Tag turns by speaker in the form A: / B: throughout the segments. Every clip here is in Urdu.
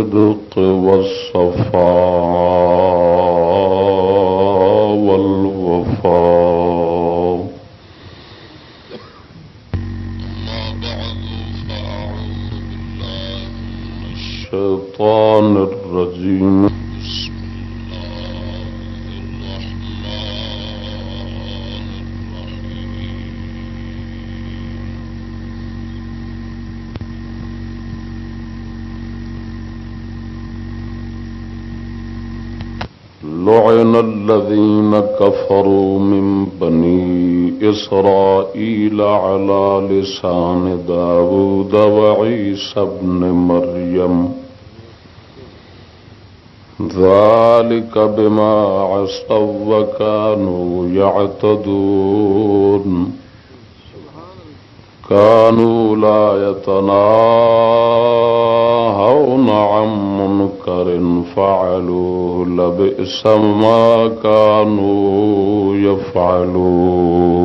A: الصدق والصفاء والوفاء كفروا من بني إسرائيل على لسان داود وعيسى ابن مريم. ذلك بما عصوا وكانوا يعتدون. كانوا لا يتناهون منكر فعلوه لبئس ما كانوا يفعلون.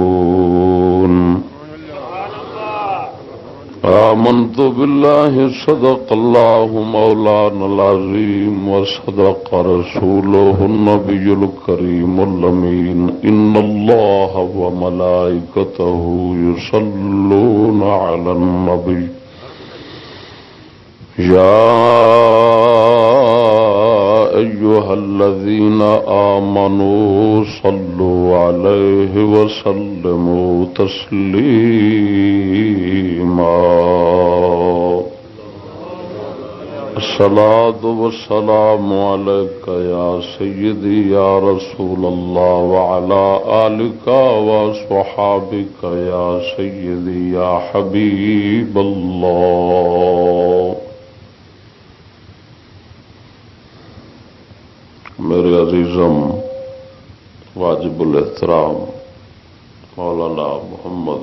A: آمنت بالله صدق الله مولانا العظيم وصدق رسوله النبي الكريم اللمين إن الله وملائكته يصلون على النبي. يا أيها الذين آمنوا صلوا عليه وسلموا تسليما. الصلاة والسلام عليك يا سيدي يا رسول الله وعلى آلك وصحابك يا سيدي يا حبيب الله میرے عزیزم واجب الاحترام، مولانا محمد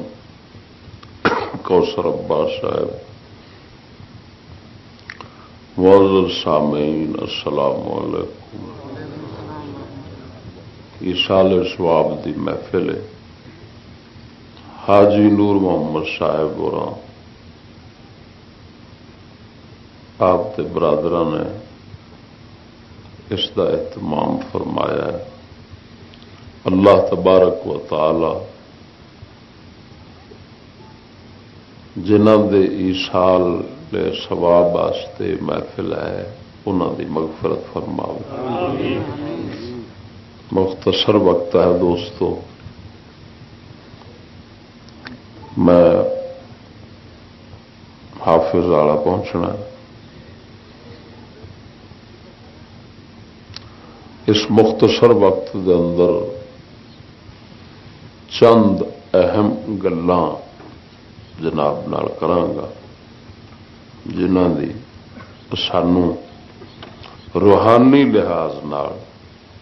A: کوثر عباس صاحب معذر سامعین السلام علیکم۔ سال سواب دی محفل حاجی نور محمد صاحب اور آپ کے برادر نے اس کا اہتمام فرمایا ہے۔ اللہ تبارک و تعالی جنہوں دے ایسال سواب واسطے محفل ہے انہوں دی مغفرت فرماؤ۔ مختصر وقت ہے دوستو۔ میں حافظ والا پہنچنا اس مختصر وقت دے اندر چند اہم گلان جناب نال کرانگا جنہ دی سانو روحانی لحاظ نال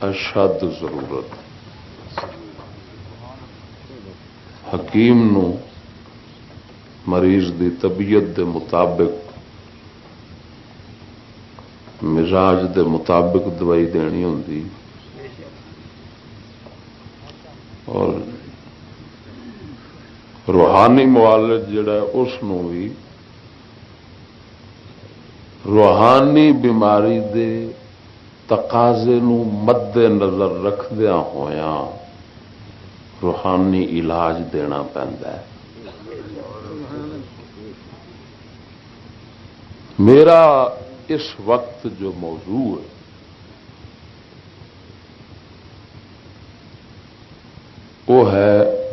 A: اشد ضرورت حکیم نو مریض دی طبیعت دے مطابق مزاج دے مطابق دوائی دینی ہوں اور روحانی موالج جڑا ہے اس بھی روحانی بیماری دے تقاضے نو مد نظر رکھدیا ہوا روحانی علاج دینا پہنتا ہے۔ میرا اس وقت جو موضوع ہے، وہ ہے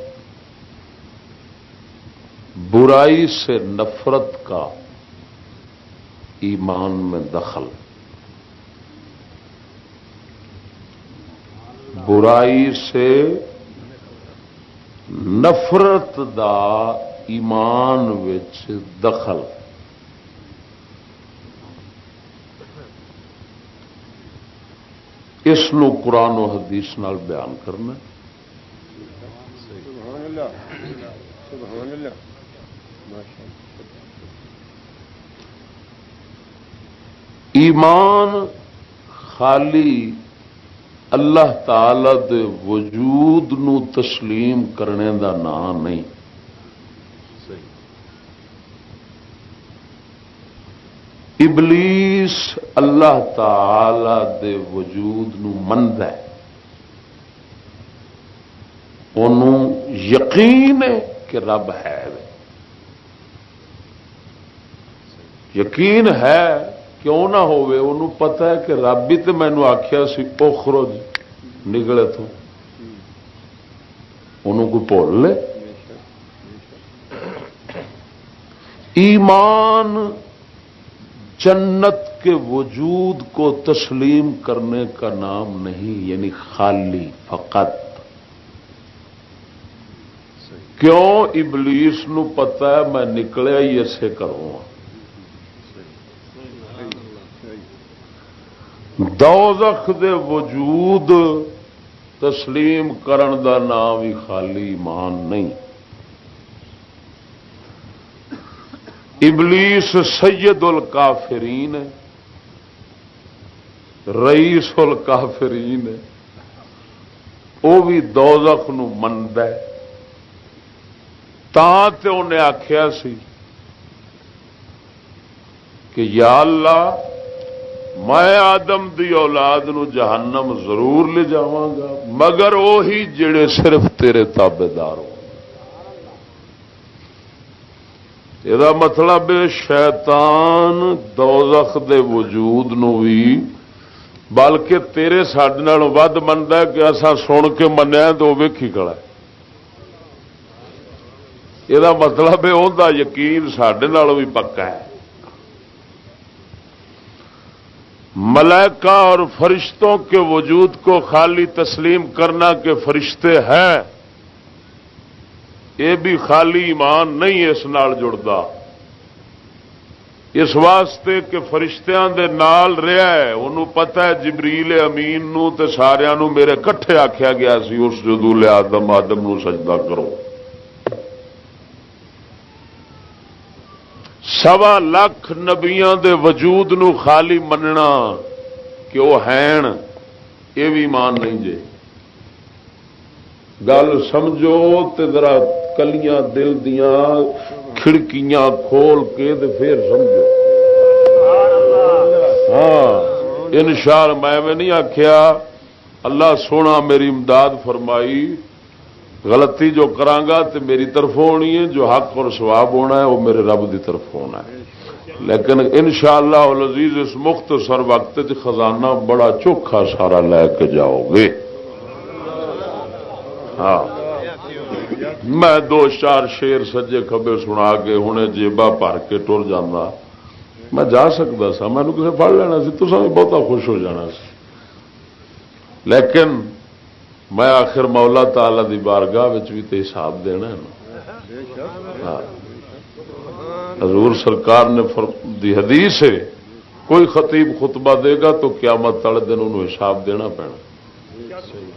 A: برائی سے نفرت کا ایمان میں دخل۔ برائی سے نفرت دا ایمان وچ دخل۔ اس قرآن و حدیث نال بیان کرنا ایمان خالی اللہ تعالی دے وجود نو تسلیم کرنے دا نام نہیں۔ ابلیس اللہ تعالی دے وجود نو مند ہے۔ انہوں یقین ہے کہ رب ہے۔ یقین ہے کیوں نہ انہوں پتا ہے کہ رب ہی تو مینو آخیا سی اوخرو جی، نکلے تو انہوں کو بھول لے؟ ایمان جنت کے وجود کو تسلیم کرنے کا نام نہیں یعنی خالی فقط۔ کیوں؟ ابلیس نو پتا ہے میں نکلیا ہی اسے کروں۔ دوزخ دے وجود تسلیم کرن دا نام ہی خالی ایمان نہیں۔ ابلیس سید الکافرین ہے۔ رئیس الکافرین وہ بھی دوزخ نو مند ہے۔ تے انہیں آخیا سی کہ یا اللہ، میں آدم دی اولاد نو جہنم ضرور لے جا مگر وہی جڑے صرف تیرے تابے دار ہو یہ مطلب شیطان دوزخ دے وجود نو بھی بلکہ تیرے سڈے ود منتا کہ اصا سن کے منیا تو ویکھی کڑا یہ مطلب ہے یقین سڈے بھی پکا ہے۔ ملائکہ اور فرشتوں کے وجود کو خالی تسلیم کرنا کہ فرشتے ہیں، یہ بھی خالی ایمان نہیں اس نال جڑتا۔ اس واسطے کہ فرشتیاں دے نال رہا ہے، انہوں پتا ہے جبریل امین نو تے سارا میرے کٹھے آخیا گیا سی، اس جدول آدم آدم نو سجدہ کرو۔ سوا لاکھ نبیا دے وجود نو خالی مننا کہ وہ ہیں، یہ بھی مان نہیں جے۔ گل سمجھو تے ذرا کلیاں دل دیا کھڑکیاں کھول کے تے پھر سمجھو۔ ہاں ان شاء میں نہیں آخیا اللہ سونا میری امداد فرمائی، غلطی جو کرانگا تو میری طرف ہونی ہے، جو حق اور سواب ہونا ہے، وہ میرے رب دی طرف ہونا ہے۔ لیکن ان شاء اللہ اس مختصر وقت خزانہ بڑا چوکھا سارا لے کے جاؤ گے۔ ہاں۔ میں دو چار شیر سجے کبے سنا کے ہوں جیبا بھر کے ٹر جانا۔ میں جا سکتا سا مینو کسی پڑھ لینا سی تو بہت خوش ہو جانا سی۔ لیکن میں آخر مولا تعالی دی بارگاہ بھی تو حساب دینا ہاں۔ حضور سرکار نے دی حدیث ہے، کوئی خطیب خطبہ دے گا تو قیامت والے دن انہوں حساب دینا پینا۔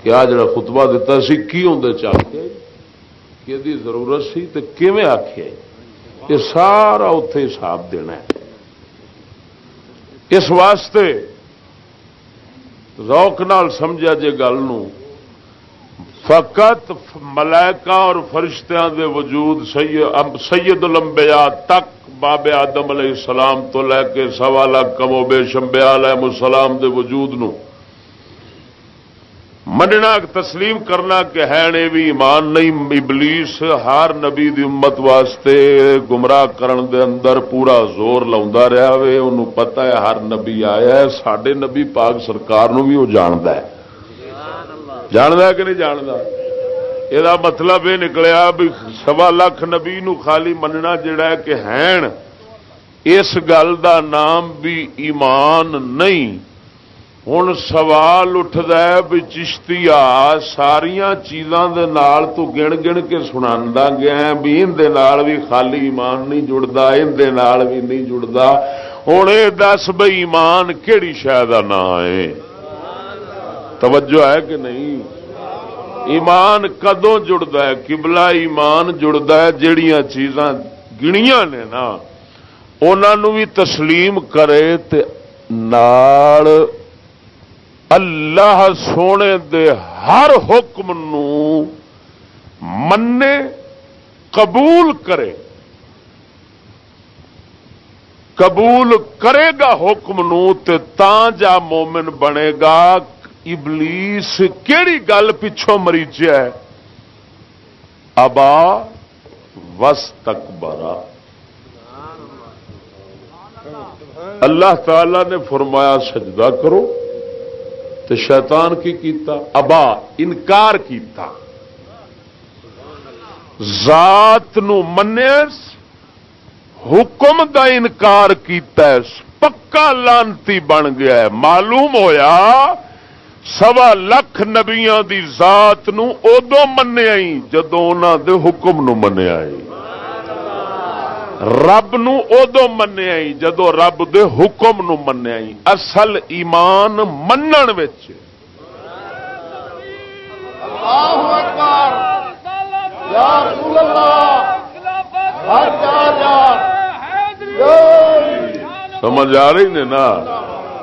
A: کیا جڑا خطبہ دیتا سی، کی ہوں چاہتے کہ دی ضرورت سی تو کیویں آخیا یہ سارا اتے حساب دینا ہے۔ اس واسطے روک نال سمجھا جے گل فقط ملائکہ اور فرشتیاں دے وجود سید الانبیاء تک باب آدم علیہ السلام تو لے کے سوالا کمو بے شمبیا علیہ السلام دے وجود نو۔ مننا تسلیم کرنا کہ ہے نے بھی ایمان نہیں، ابلیس ہر نبی دی امت واسطے گمراہ کرن دے اندر پورا زور لا رہا وے ان پتا ہے ہر نبی آیا ہے سڈے نبی پاک سرکار نو بھی وہ جاند ہے۔ جاند ہے کہ نہیں جانتا یہ مطلب یہ نکلیا بھی سوا لاکھ نبی نو خالی مننا جڑا ہے کہ ہے اس گل دا نام بھی ایمان نہیں۔ ہوں سوال اٹھتا ہے بھی چشتی ساریا چیزوں کے تو گن گن کے سنا گیا بھی اندر بھی خالی ایمان نہیں جڑتا اندر بھی نہیں جڑتا ہوں یہ دس بھائی ایمان کہڑی شاید کا نام ہے توجہ ہے کہ نہیں ایمان کدوں جڑتا ہے کبلا ایمان جڑتا ہے جہیا چیزاں گنیا نے نا انہوں بھی تسلیم کرے تے نال اللہ سونے دے ہر حکم نو منے، قبول کرے۔ قبول کرے گا حکم نو تے تا جا مومن بنے گا۔ ابلیس کیڑی گل پچھوں مریچ ہے ابا وس تک برا اللہ تعالی نے فرمایا، سجدہ کرو۔ تو شیطان کی کیتا، ابا انکار کیتا۔ ذات نو منس حکم دا انکار کیتا ہے، پکا لانتی بن گیا ہے۔ معلوم ہویا، سوا لکھ نبیاں دی ذات نو ادو منیا جدو انہوں دے حکم نو منیا رب ندو منیا جدو رب دے حکم نو منیا اصل ایمان منن سمجھ آ رہی نے نا؟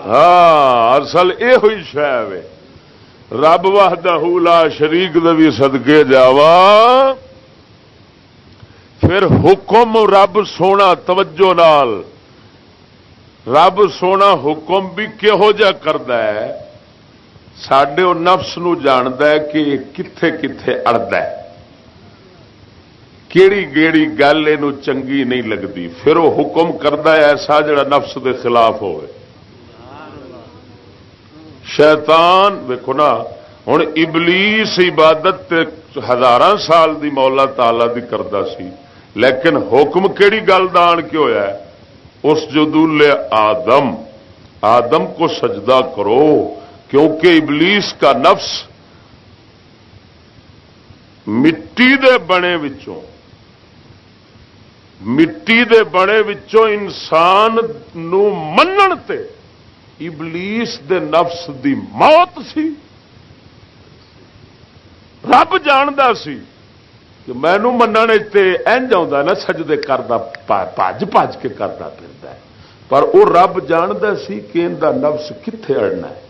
A: ہاں اصل یہ ہوئی شہ رب واہدہ لا شریک دبی سدکے جاوا پھر حکم رب سونا، توجہ نال۔ رب سونا حکم بھی کہہو جا کرد سڈے نفس نو ہے کہ کتھے کتھے اڑد کیڑی گیڑی گل یہ چنگی نہیں لگتی پھر وہ حکم کرتا ہے ایسا جڑا نفس دے خلاف ہوئے۔ شیطان ویکو نا ہوں ابلیس عبادت ہزار سال دی مولا تالا دی کرتا سی۔ لیکن حکم کیڑی گل دان کے ہوا اس جدول آدم آدم کو سجدہ کرو، کیونکہ ابلیس کا نفس مٹی دے بنے وچوں، مٹی دے بنے وچوں انسان نو منن تے ابلیس دے نفس دی موت سی، رب جاندا سی۔ کہ مینو منج نا، سجدے کرتا پج پج کے کرتا پھر پر وہ رب جانتا سی کہ ان کا نفس کتنے اڑنا ہے۔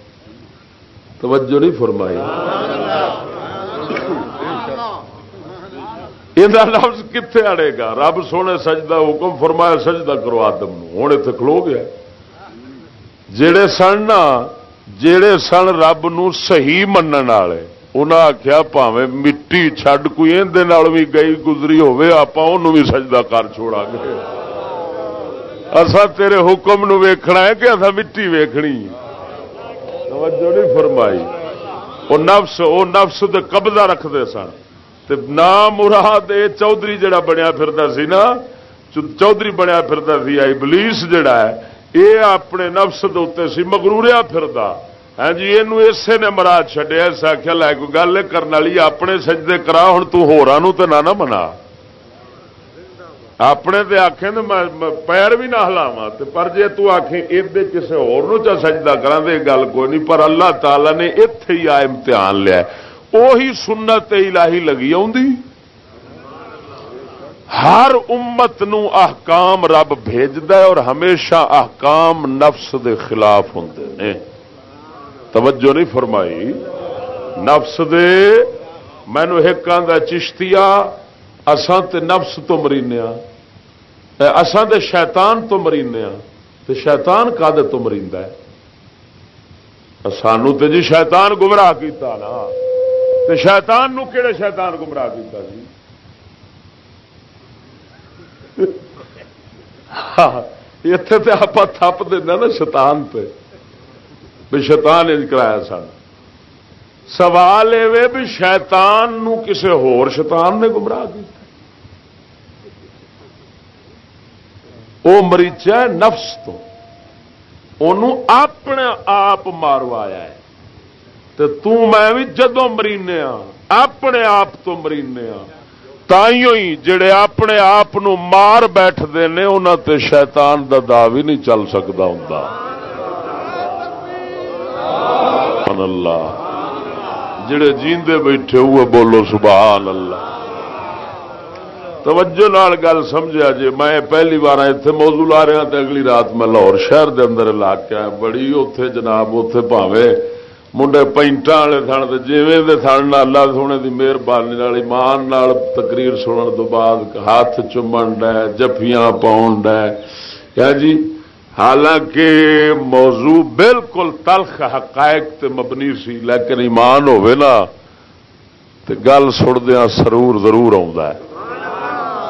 A: توجہ نہیں فرمائی۔ یہ لفظ کتنے اڑے گا؟ رب سونے سجدہ حکم فرمایا، سجدہ کرو آدم ہوں اتنے کھلو گیا۔ جڑے سن نا، جڑے سن رب نو صحیح منن والے۔ انہیں آخیا پاوے مٹی چڈ کوئی اندر بھی گئی گزری آپ بھی سجدہ کر چھوڑا گے۔ اصا تیرے حکم نو ویکھنا ہے کہ اصا مٹی ویکھنی توجہ نہیں فرمائی۔ وہ نفس وہ نفس دے قبضہ رکھتے سن۔ نام مراد چودھری جڑا بنیا پھرتا سی نا چودھری بنیا پھرتا سی آئی بلیس جڑا ہے یہ اپنے نفس دے سی مگروریا پھردا۔ ہاں جی یہ اسے نے مراد چڈیا اس آخیا لے کوئی گل کرنے والی اپنے سجدے کرا ہوں تو نہ منا اپنے تے آخے پیر بھی نہ ہلاوا پر جی تک ادے کسی ہو سجدہ کرا تو گل کوئی نہیں پر اللہ تعالی نے اتے ہی آ امتحان لیا اہی سنت الہی لگی ہر امت نو احکام رب بھیجد اور ہمیشہ احکام نفس دے خلاف ہوں نے توجہ نہیں فرمائی۔ نفس دے مینو ایک آدھا چشتیا اسان تے نفس تو مرینے اسان تے شیطان تو مرینے تو شیطان کا تو مریند ہے؟ سانو تے جی شیطان گمراہ کیتا نا۔ تے شیطان نو کہڑے شیطان گمراہ کیتا جی؟ ہاں، اتے تو آپ تھپ دینا نا شیطان پہ بھی شیطان انج کرایا سن۔ سوال یہ بھی شیطان نو کسے ہور شیطان نے گمراہ کیا وہ مریچا ہے نفس تو۔ انہوں اپنے آپ ماروایا ہے۔ تو میں بھی جدو مرینے اپنے آپ تو مرینے تائیوں ہی جڑے اپنے آپ مار بیٹھتے ہیں انہوں تے شیطان دا دا بھی نہیں چل سکتا ہوں سبحان اللہ۔ جڑے جیندے بیٹھے ہوئے بولو سبحان اللہ۔ توجہ نال گل سمجھا جی میں پہلی بار اتنے موضوع لا رہا ہاں تو اگلی رات میں لاہور شہر دے اندر علاقہ ہے بڑی اتے جناب اتے پاوے منڈے پینٹا والے سن جیویں سن اللہ سونے کی مہربانی ایمان نال تقریر سنن تو بعد ہاتھ چومن ڈے جفیاں پاؤن ڈے۔ جی؟ حالانکہ موضوع بالکل تلخ حقائق تے مبنی سی، لیکن ایمان ہوے نا تو گل سڑدیا سرور ضرور آ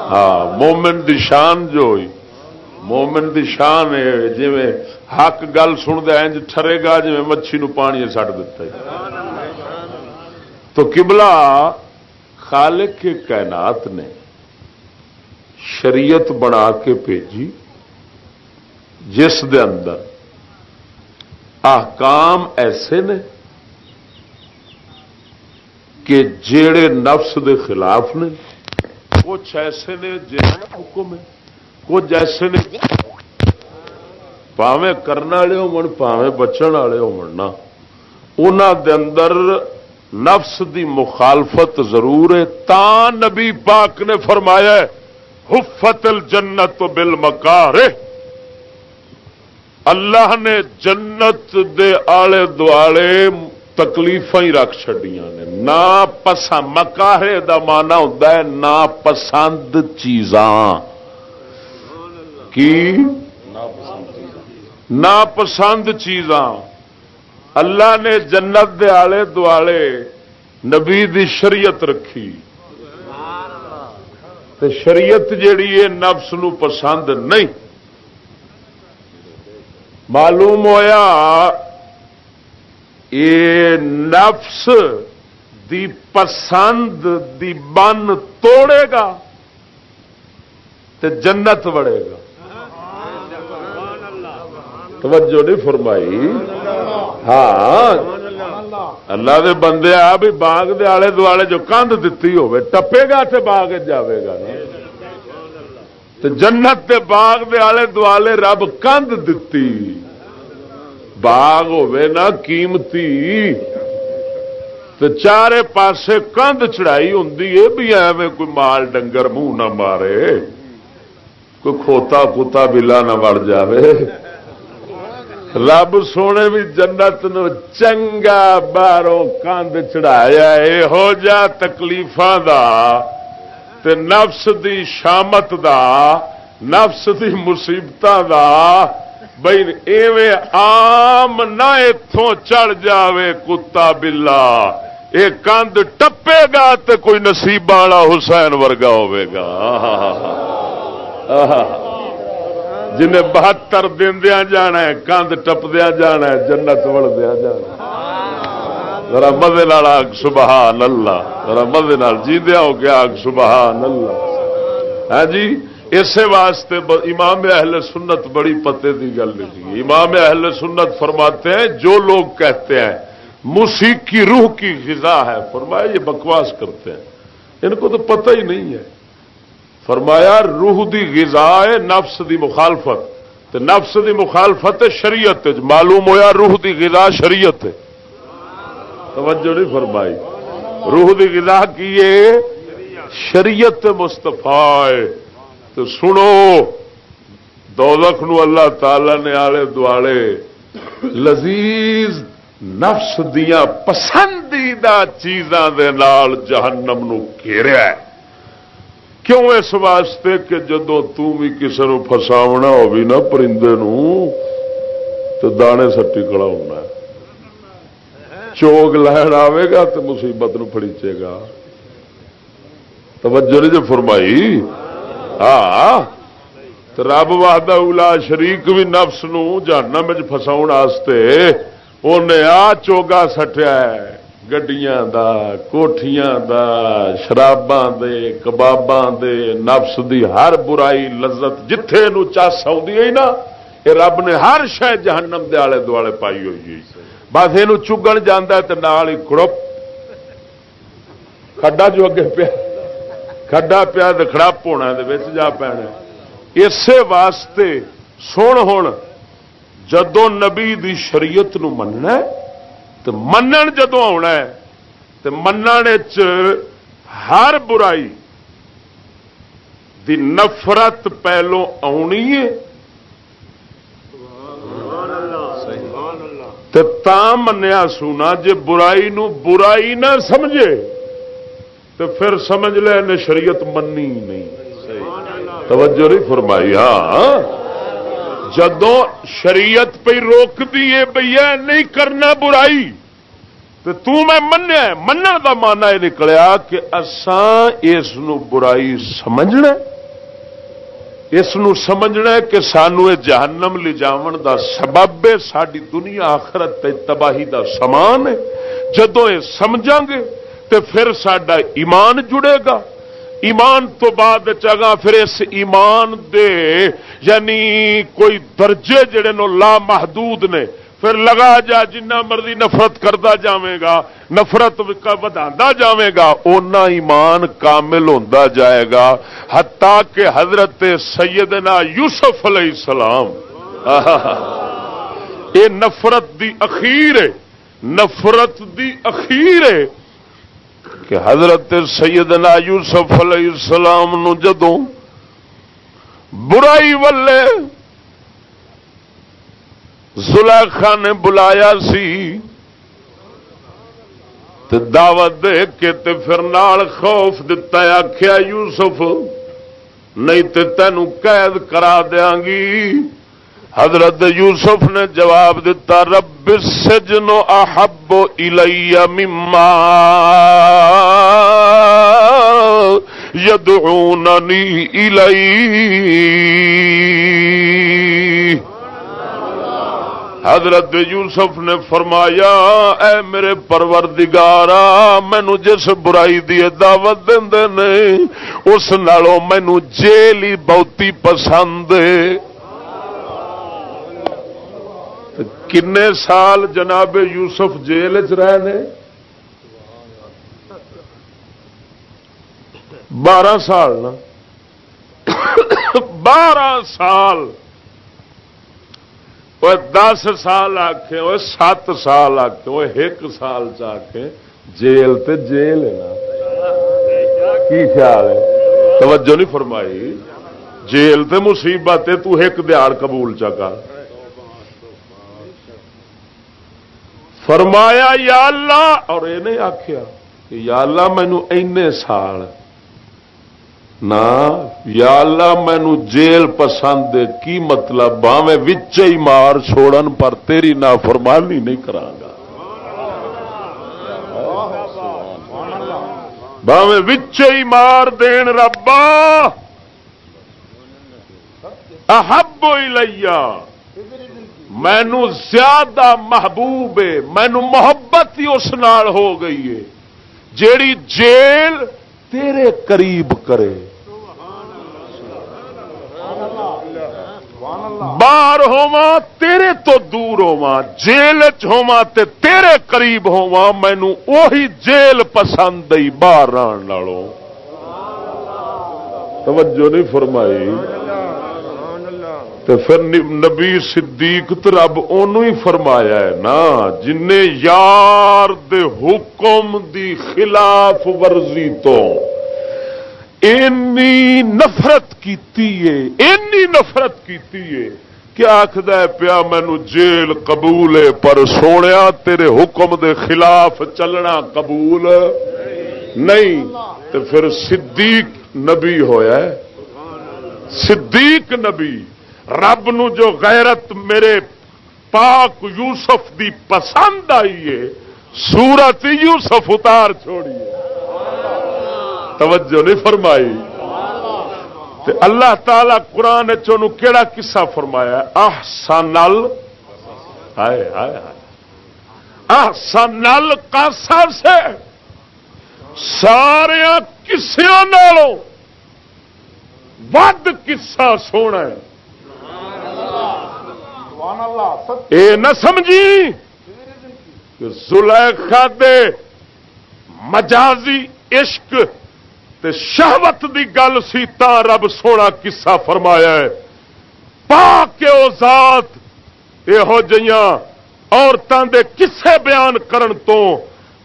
A: ہاں مومن دی شان جو ہوئی، مومن دی شان ہے جی حق گل سنتا انج ٹرے گا جی مچھی نو پانی سٹ دتا تو کبلا خالق کے کائنات نے شریعت بنا کے بھیجی جس دے اندر احکام ایسے نے کہ جیڑے نفس دے خلاف نے، کچھ ایسے نے حکم ہے، کچھ ایسے نے پاوے کرنے والے ہو پاوے بچن والے ہو دے اندر نفس دی مخالفت ضرور ہے۔ تا نبی پاک نے فرمایا حفت الجنت بل مکار اللہ نے جنت دے آلے دوالے تکلیف ہی رکھ چڈیا نے۔ نہ پسند مکاہے دا مانا ہوتا ہے نہ پسند چیزاں۔ کی؟ نہ پسند چیزاں۔ اللہ نے جنت دے آلے دوالے نبی دی شریعت رکھی۔ تے شریعت جیڑی ہے نفس نو پسند نہیں۔ معلوم ہویا نفس دی پسند دی بن توڑے گا تے جنت وڑے گا۔ توجہ نہیں فرمائی۔ ہاں۔ اللہ دے بندے آ بھی باغ دے آلے دوالے جو کندھ دتی ہوے ٹپے گا تے باغ جاوے گا نا۔ جنت دے باغ دے آلے دوالے رب کندھ دتی۔ باغ نا قیمتی۔ تو چارے پاسے کندھ چڑھائی ہوں بھی ایویں کوئی مال ڈنگر منہ نہ مارے۔ کوئی کھوتا کتا بلا نہ وڑ جاوے۔ رب سونے بھی جنت نو چنگا باہروں کندھ چڑھایا یہو جا تکلیفاں دا۔ تے نفس دی شامت دا، نفس دی مصیبتاں دا بھائی ایویں آم نہ اتوں چڑھ جاوے کتا بلا۔ یہ کند ٹپے گا تو کوئی نصیب والا حسین ورگا ہوگا جنہیں بہتر دیا جانا ہے، کند ٹپدیا جانا ہے، جنت وڑدیا جانا ذرا مزے آگ، سبحان اللہ۔ ذرا مزے جیدیا ہو گیا آگ، سبحان اللہ۔ ہاں جی؟ اسی واسطے امام اہل سنت بڑی پتے کی گل لکھی۔ امام اہل سنت فرماتے ہیں، جو لوگ کہتے ہیں، موسیقی روح کی غذا ہے، فرمایا یہ بکواس کرتے ہیں۔ ان کو تو پتہ ہی نہیں ہے۔ فرمایا، روح دی غذا ہے، نفس دی مخالفت۔ نفس دی مخالفت شریعت معلوم ہویا، روح دی غذا شریعت توجہ نہیں فرمائی۔ روح دی غذا کی شریعت مستفا تو سنو دولت نو اللہ تعالی نے آلے دوالے۔ لذیذ نفس دیا پسندیدہ چیزاں دے نال جہنم نو گھیریا ہے۔ کیوں اس واسطے کہ جدو بھی کسی نو فساونا ہو بھی نہ پرندے نو، تو دانے سٹی کڑا ہونا چوگ لین آئے گا تو مصیبت نو فڑیچے گا۔ توجہ نہیں جو فرمائی؟ ہاں۔ رب واہد اولا شریک بھی نفس نو جاننا میں فساؤ انہیں آ چوگا سٹیا گڈیاں دا، کوٹھیاں دا، شراباں دے، کباباں دے، نفس دی ہر برائی، لذت جتھے نو چس آئی نا یہ رب نے ہر شہ جہنم دے آلے دوالے پائی ہوئی۔ بس یہ چگن جانا تو نال ہی کڑپ۔ کھڈا جو اگے پیا کھڈا پیا تو کڑپ ہونا جا پینا اسی واسطے سن ہوں جدو نبی دی شریعت نو مننا تو منن جدو آنا ہے تو من ہر برائی دی نفرت پہلو آنی ہے۔ تا منیا سونا جے برائی نو برائی نہ سمجھے تو پھر سمجھ لے نے شریعت منی نہیں۔ توجہ نہیں فرمائی ہاں, ہاں۔ جدو شریعت پہ روک دیے بھیا نہیں کرنا برائی تو تمہیں منیا من کا مانا یہ نکلیا کہ اسان اس برائی سمجھنا اس سمجھنا کہ سانو جہنم لے جاون دا سبب ہے ساری دنیا آخرت تباہی دا سامان ہے۔ جدو یہ سمجھا گے تو پھر سڈا ایمان جڑے گا۔ ایمان تو بعد چگا پھر اس ایمان دے یعنی کوئی درجے جڑے نو لا محدود نے پھر لگا جا جنہ مرضی نفرت کرتا جائے گا، نفرت ودا جائے گا، اونا ایمان کامل ہوتا جائے گا۔ ہتا کہ حضرت سیدنا یوسف علیہ السلام، یہ نفرت دی اخیر ہے، نفرت دی اخیر ہے کہ حضرت سیدنا یوسف علیہ السلام نو جدوں برائی والے زلیخا نے بلایا سی تے دعوت دے کے تے پھر نال خوف دتا آخیا یوسف، نہیں تے تینوں قید کرا دیا گی۔ حضرت یوسف نے جواب دیتا رب سجن احب الی مما یدعوننی الی حضرت یوسف نے فرمایا، اے میرے پروردگارا، مینو جس برائی دی دعوت دے اس نالوں مینو جیل ہی بہتی پسند کنے سال جناب یوسف جیل چ رہے بارہ سال نا۔ بارہ سال وہ دس سال آخے وہ سات سال آخے وہ ایک سال چکے جیل تے جیل ہے نا۔ کی خیال ہے؟ توجہ نہیں فرمائی۔ جیل تے مصیبت ہے، تو ایک دیار قبول چکا فرمایا، یا اللہ، اور یہ نہیں آخیا کہ یا اللہ مینو اینے سال نہ یا اللہ، مینو جیل پسند کی مطلب؟ باویں وچ ہی مار چھوڑن، پر تیری نافرمانی نہیں کرا گا۔ باویں وچ ہی مار دین ربا۔ احب لیا مینو زیادہ محبوب ہے، مینو محبت ہی اس نال ہو گئی ہے۔ جیڑی جیل تیرے قریب کرے۔ باہر ہوا تیرے تو دور ہوا جیل چوا تیرے قریب ہوا مینو اوہی جیل پسند آئی باہر آن لالوں توجہ نہیں فرمائی۔ تو پھر نبی صدیق تو رب ان فرمایا ہے نا جن یار دے حکم دی خلاف ورزی تو اینی نفرت کیتی ہے، اینی نفرت کیتی ہے کیا آخد پیا مینو جیل قبول ہے، پر سونے تیرے حکم دے خلاف چلنا قبول نہیں۔ تو پھر صدیق نبی ہویا ہے۔ صدیق نبی، رب نو جو غیرت میرے پاک یوسف دی پسند آئی ہے، سورت یوسف اتار چھوڑی ہے۔ توجہ نہیں فرمائی۔ تے اللہ تعالی قرآن چنو کیڑا قصہ فرمایا احسنل ہائے ہائے ہائے۔ احسنل کاسا سے سارا کسیا نالوں ود کسا سونا اے نہ سمجھی زلیخا دے مجازی عشق تے شہوت دی گل سی تا رب سونا کسا فرمایا ہے۔ پا کے او ذات۔ یہو جیاں عورتوں دے کسے بیان کرن تو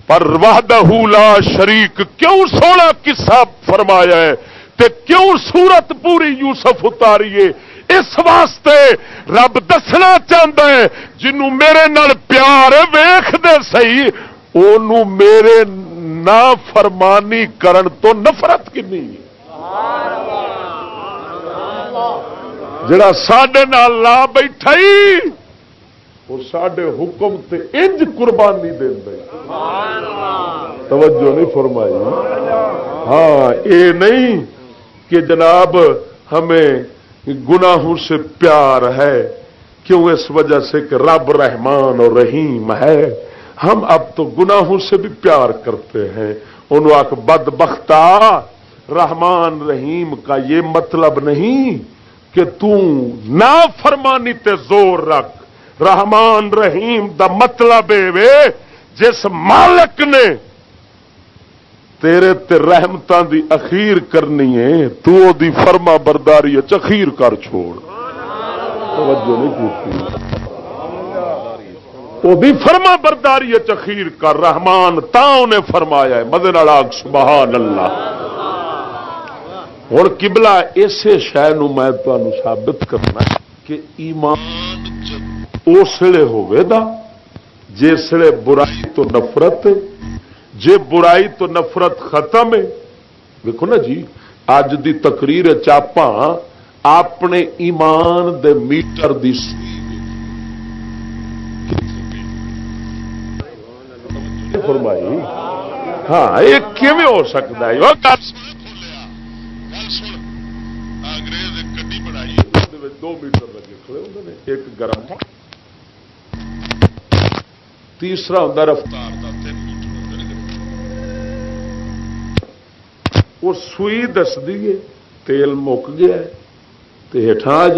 A: پر وحدہ لا شریک کیوں سونا کسا فرمایا ہے؟ تے کیوں سورت پوری یوسف اتاریے؟ اس واسطے رب دسنا چاہتا ہے، جنوں میرے نال پیار ویخ دے سی او میرے نا فرمانی کرن تو نفرت کنی؟ جڑا سڈے لا بیٹھا وہ سڈے حکم تے انج قربانی دے۔ توجہ نہیں فرمائی۔ ہاں اے نہیں کہ جناب ہمیں گناہوں سے پیار ہے، کیوں؟ اس وجہ سے کہ رب رحمان اور رحیم ہے۔ ہم اب تو گناہوں سے بھی پیار کرتے ہیں۔ انہوں آخ بد بختا رحمان رحیم کا یہ مطلب نہیں کہ نہ فرمانی تے زور رکھ۔ رحمان رحیم دا مطلب اے جس مالک نے تیرے تے رحمتاں دی اخیر کرنی ہے، تو دی فرما برداری اخیر کر چھوڑ۔ توجہ نہیں وہ بھی فرما برداری اخیر کر رحمان تا انہیں فرمایا ہے۔ مدن آگ سبحان اللہ۔ ہوں کبلا اسی شہ میں تمہیں ثابت کرنا کہ ایمان اسلے ہوئے دا جسے برائی تو نفرت جے برائی تو نفرت ختم ہے۔ دیکھو نا جی اج دی تقریر چاپا اپنے ایمان دے میٹر دی سوئی فرمائی۔ ہاں یہ کیون ہو سکتا ہے؟ دو میٹر لگے کھڑے ہوتے ہیں ایک گرم تیسرا ہوں رفتار کا تین وہ سوئی دس دیے تیل مک گیا ہے تو ہٹا آ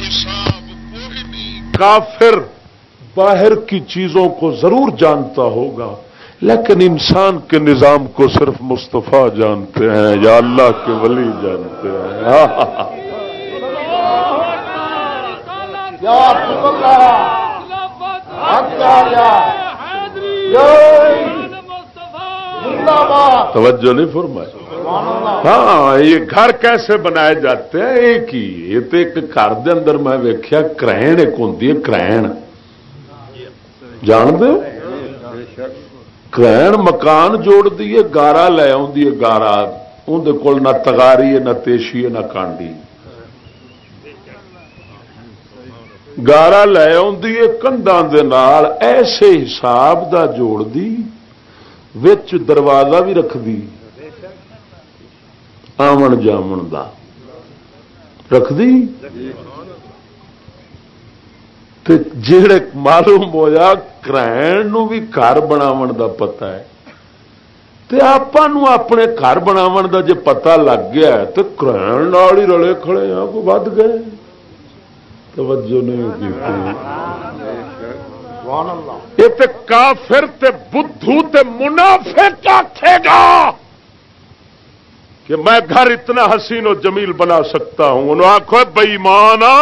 A: جائے کافر باہر کی چیزوں کو ضرور جانتا ہوگا لیکن انسان کے نظام کو صرف مصطفیٰ جانتے ہیں یا اللہ کے ولی جانتے ہیں۔ توجہ نہیں فرمائے ہاں یہ گھر کیسے بنائے جاتے ہیں؟ ایک ہی، یہ تو ایک گھر دے اندر میں ویکیا کرائن ایک ہوں کرائن جان دے کرائن مکان جوڑ دیے گارا لے آدھی گارا۔ اندر کول نہ تگاری ہے، نہ تیشی ہے، نہ کانڈی۔ گارا لے آدھی کندھان ایسے حساب دا جوڑ دی وچ دروازہ بھی رکھ دی۔ آمن جامن دا۔ رکھ دی جڑے معلوم ہوا کرائن بھی گھر بناو دا پتا ہے۔ تے آپ اپنے گھر بناو دا جے پتا لگ گیا تو کرائن ہی رلے کھڑے ہیں کو ود گئے۔ توجہ نہیں یہ کافر تے بدھو تے منافق آخے گا۔ کہ میں گھر اتنا حسین و جمیل بنا سکتا ہوں۔ انہوں آخو بئی مانا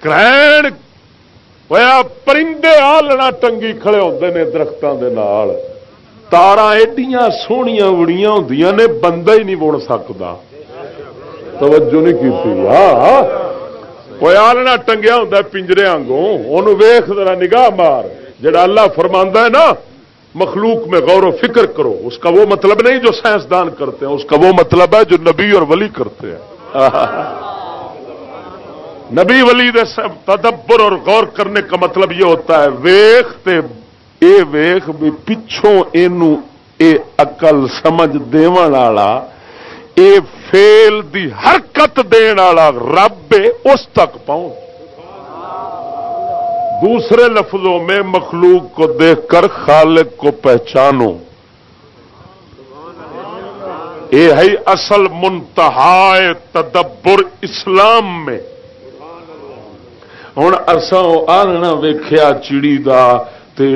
A: کرین پرندے آلنا ٹنگی کھڑے ہوتے ہیں درختوں کے نال۔ تارا ایڈیاں سویا اڑیاں ہوں نے بندہ ہی نہیں بن سکتا توجہ نہیں کی کوئی آلنا ٹنگیا ہوں پنجرے آنگوں۔ انہوں ویخ ذرا نگاہ مار۔ جڑا اللہ فرما ہے نا مخلوق میں غور و فکر کرو۔ اس کا وہ مطلب نہیں جو سائنسدان کرتے ہیں، اس کا وہ مطلب ہے جو نبی اور ولی کرتے ہیں۔ نبی ولی دے تدبر اور غور کرنے کا مطلب یہ ہوتا ہے، ویخ تے اے ویخ بھی پچھوں اینو اے اقل سمجھ والا اے فیل دی حرکت دین والا رب اس تک پہنچ دوسرے لفظوں میں مخلوق کو دیکھ کر خالق کو پہچانو۔ یہ ہے اصل منتہا تدبر اسلام میں۔ ہوں ارسا آنا ویخیا چڑی دا تے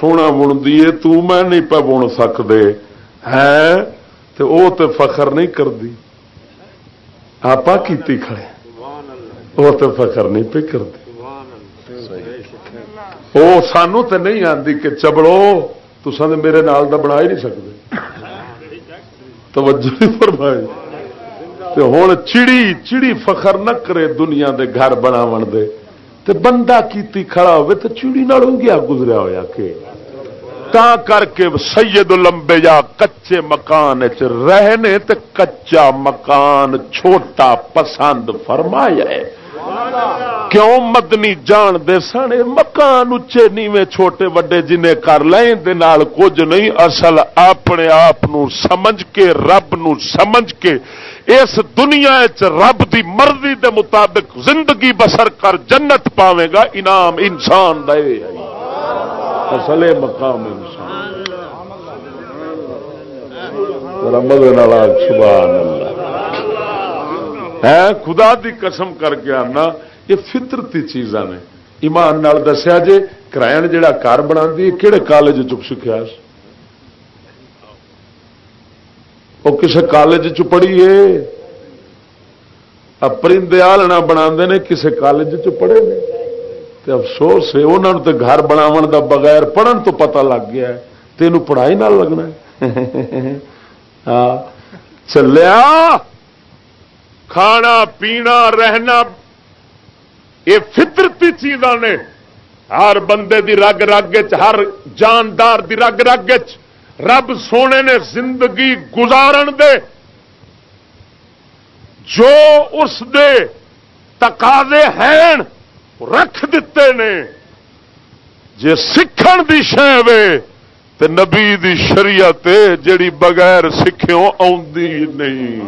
A: سونا بنتی ہے تو میں نہیں پہ بن سکتے ہے تو وہ تو فخر نہیں کرتی آپ کی کھڑے۔ وہ تو فخر نہیں پہ کرتی وہ سانو تو نہیں آتی کہ چبڑو تو میرے نال دا بنا ہی نہیں سکتے توجہ نہیں فرمائی ہوں چڑی چڑی فخر نہ کرے دنیا دے گھر بنا دے تے بندہ کیتی کھڑا ہوئے تو چڑی نہ گیا گزریا ہوا کہ تا کر کے سید لمبے یا کچے مکان رہنے تے کچا مکان چھوٹا پسند فرمایا ہے کیوں مدنی جان دے سن؟ مکان اچے نیویں چھوٹے وڈے جنہیں کر لیں دے نال کچھ نہیں، اصل اپنے آپ سمجھ کے، رب نو سمجھ کے، اس دنیا رب دی مرضی دے مطابق زندگی بسر کر جنت پاوے گا۔ انعام انسان دے اصل مقام انسان۔ سبحان اللہ۔ خدا دی قسم کر کے آنا، یہ فطرتی چیزاں نے۔ ایمان نال دسیا جے کرائن جڑا کار بنا کہڑے کالج چک سکھا وہ کسی کالج چ پڑھیے پرندے آلنا بنا کسی کالج چ پڑھے نے۔ تے افسوس ہے انہوں نے گھر بناو دا بغیر پڑھن تو پتہ لگ گیا ہے۔ تینوں پڑھائی نہ لگنا ہاں چلیا! کھانا پینا رہنا یہ فطرتی چیزاں نے ہر بندے دی رگ رگ ہر جاندار دی رگ رگ رب سونے نے زندگی گزارن دے۔ جو اس دے تقاضے ہیں، رکھ دیتے نے۔ جے سکھن دی شہ وے، تے نبی دی شریعت جڑی بغیر سکھوں آدھی نہیں۔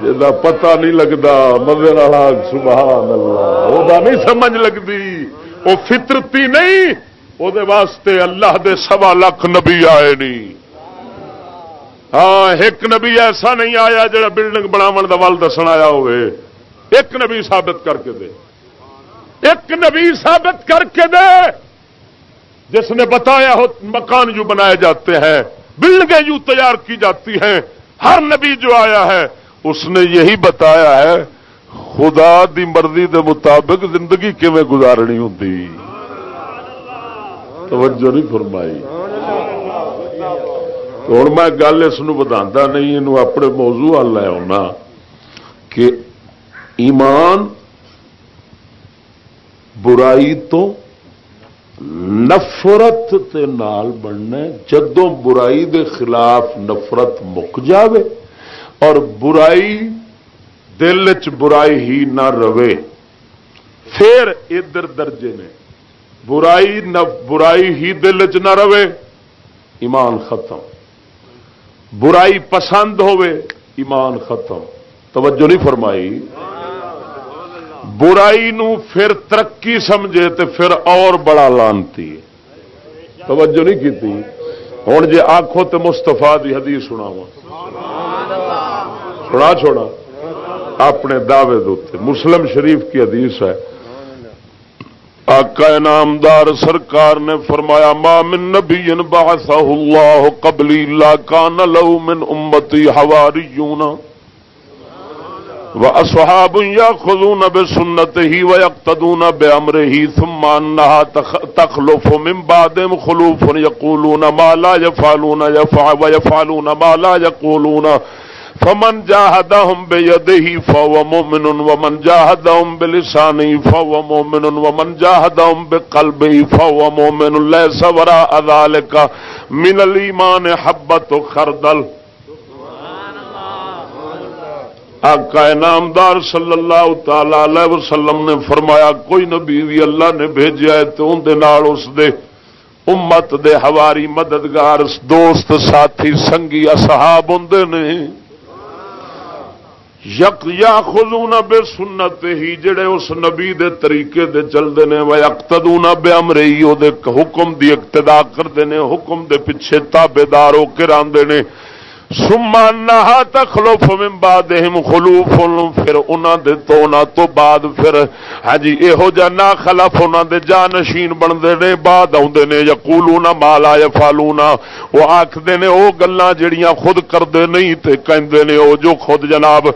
A: جا پتا نہیں لگتا مدر سبحان اللہ وہ نہیں سمجھ لگتی وہ فطرتی نہیں وہ واسطے اللہ دے سوا لاکھ نبی آئے نہیں ہاں ایک نبی ایسا نہیں آیا جڑا بلڈنگ بناو کا ول دسن آیا ہوئے ایک نبی ثابت کر کے دے ایک نبی ثابت کر کے دے جس نے بتایا ہو مکان جو بنائے جاتے ہیں بلڈنگیں جو تیار کی جاتی ہیں ہر نبی جو آیا ہے اس نے یہی بتایا ہے، خدا دی مرضی دے مطابق زندگی کیون گزارنی ہوں توجہ نہیں فرمائی۔ ہوں میں گل اس بتا نہیں یہ اپنے موضوع لے آنا کہ ایمان برائی تو نفرت تے نال بننا جدوں برائی دے خلاف نفرت مک جاوے اور برائی دل چ برائی ہی نہ رہے۔ پھر ادھر درجے نے برائی نہ برائی ہی دل چ نہ رہے، ایمان ختم۔ برائی پسند ہوے ایمان ختم۔ توجہ نہیں فرمائی؟ برائی نو پھر ترقی سمجھے تو پھر اور بڑا لانتی۔ توجہ نہیں کی ہوں جی آخو تو مستفا کی حدیث سناوا سنا چھوڑا۔ اپنے دعوے دے مسلم شریف کی حدیث ہے۔ آقا نامدار سرکار نے فرمایا، ما من نبی بعثہ اللہ قبلی لا کان لو من امتی حواریون وأصحاب يأخذون بسنته ويقتدون بأمره ثم أنها تخلف من بعدهم خلوف يقولون ما لا يفعلون يفعل ويفعلون ما لا يقولون فمن جاهدهم بيده فهو مؤمن ومن جاهدهم بلسانه فهو مؤمن ومن جاهدهم بقلبه فهو مؤمن ليس وراء ذلك من الإيمان حبة خردل۔ آقا نامدار صلی اللہ تعالی علیہ وسلم نے فرمایا، کوئی نبی بھی اللہ نے بھیجا ہے تو اندر اس دے امت دے ہواری مددگار دوست ساتھی، سنگی، اصحاب ہوں نے۔ یک یا خزونا بے سنت ہی جڑے اس نبی دے طریقے دے چلتے ہیں وہ اختدونا بے امرئی وہ حکم دی اقتدا کرتے ہیں حکم دے پیچھے تابے دار ہو کے راندے نے۔ سما نہا تخلوف من بعدہم خلوف، پھر انہاں دے تو نہ تو بعد پھر ہاں جی ایہو جا نا خلف انہاں دے جانشین بندے نے، بعد اوندے نے، یقولون ما لا یفعلون۔ او آکھدے نے، او گلاں جڑیاں خود کردے نہیں تے کہندے نے، او جو خود جناب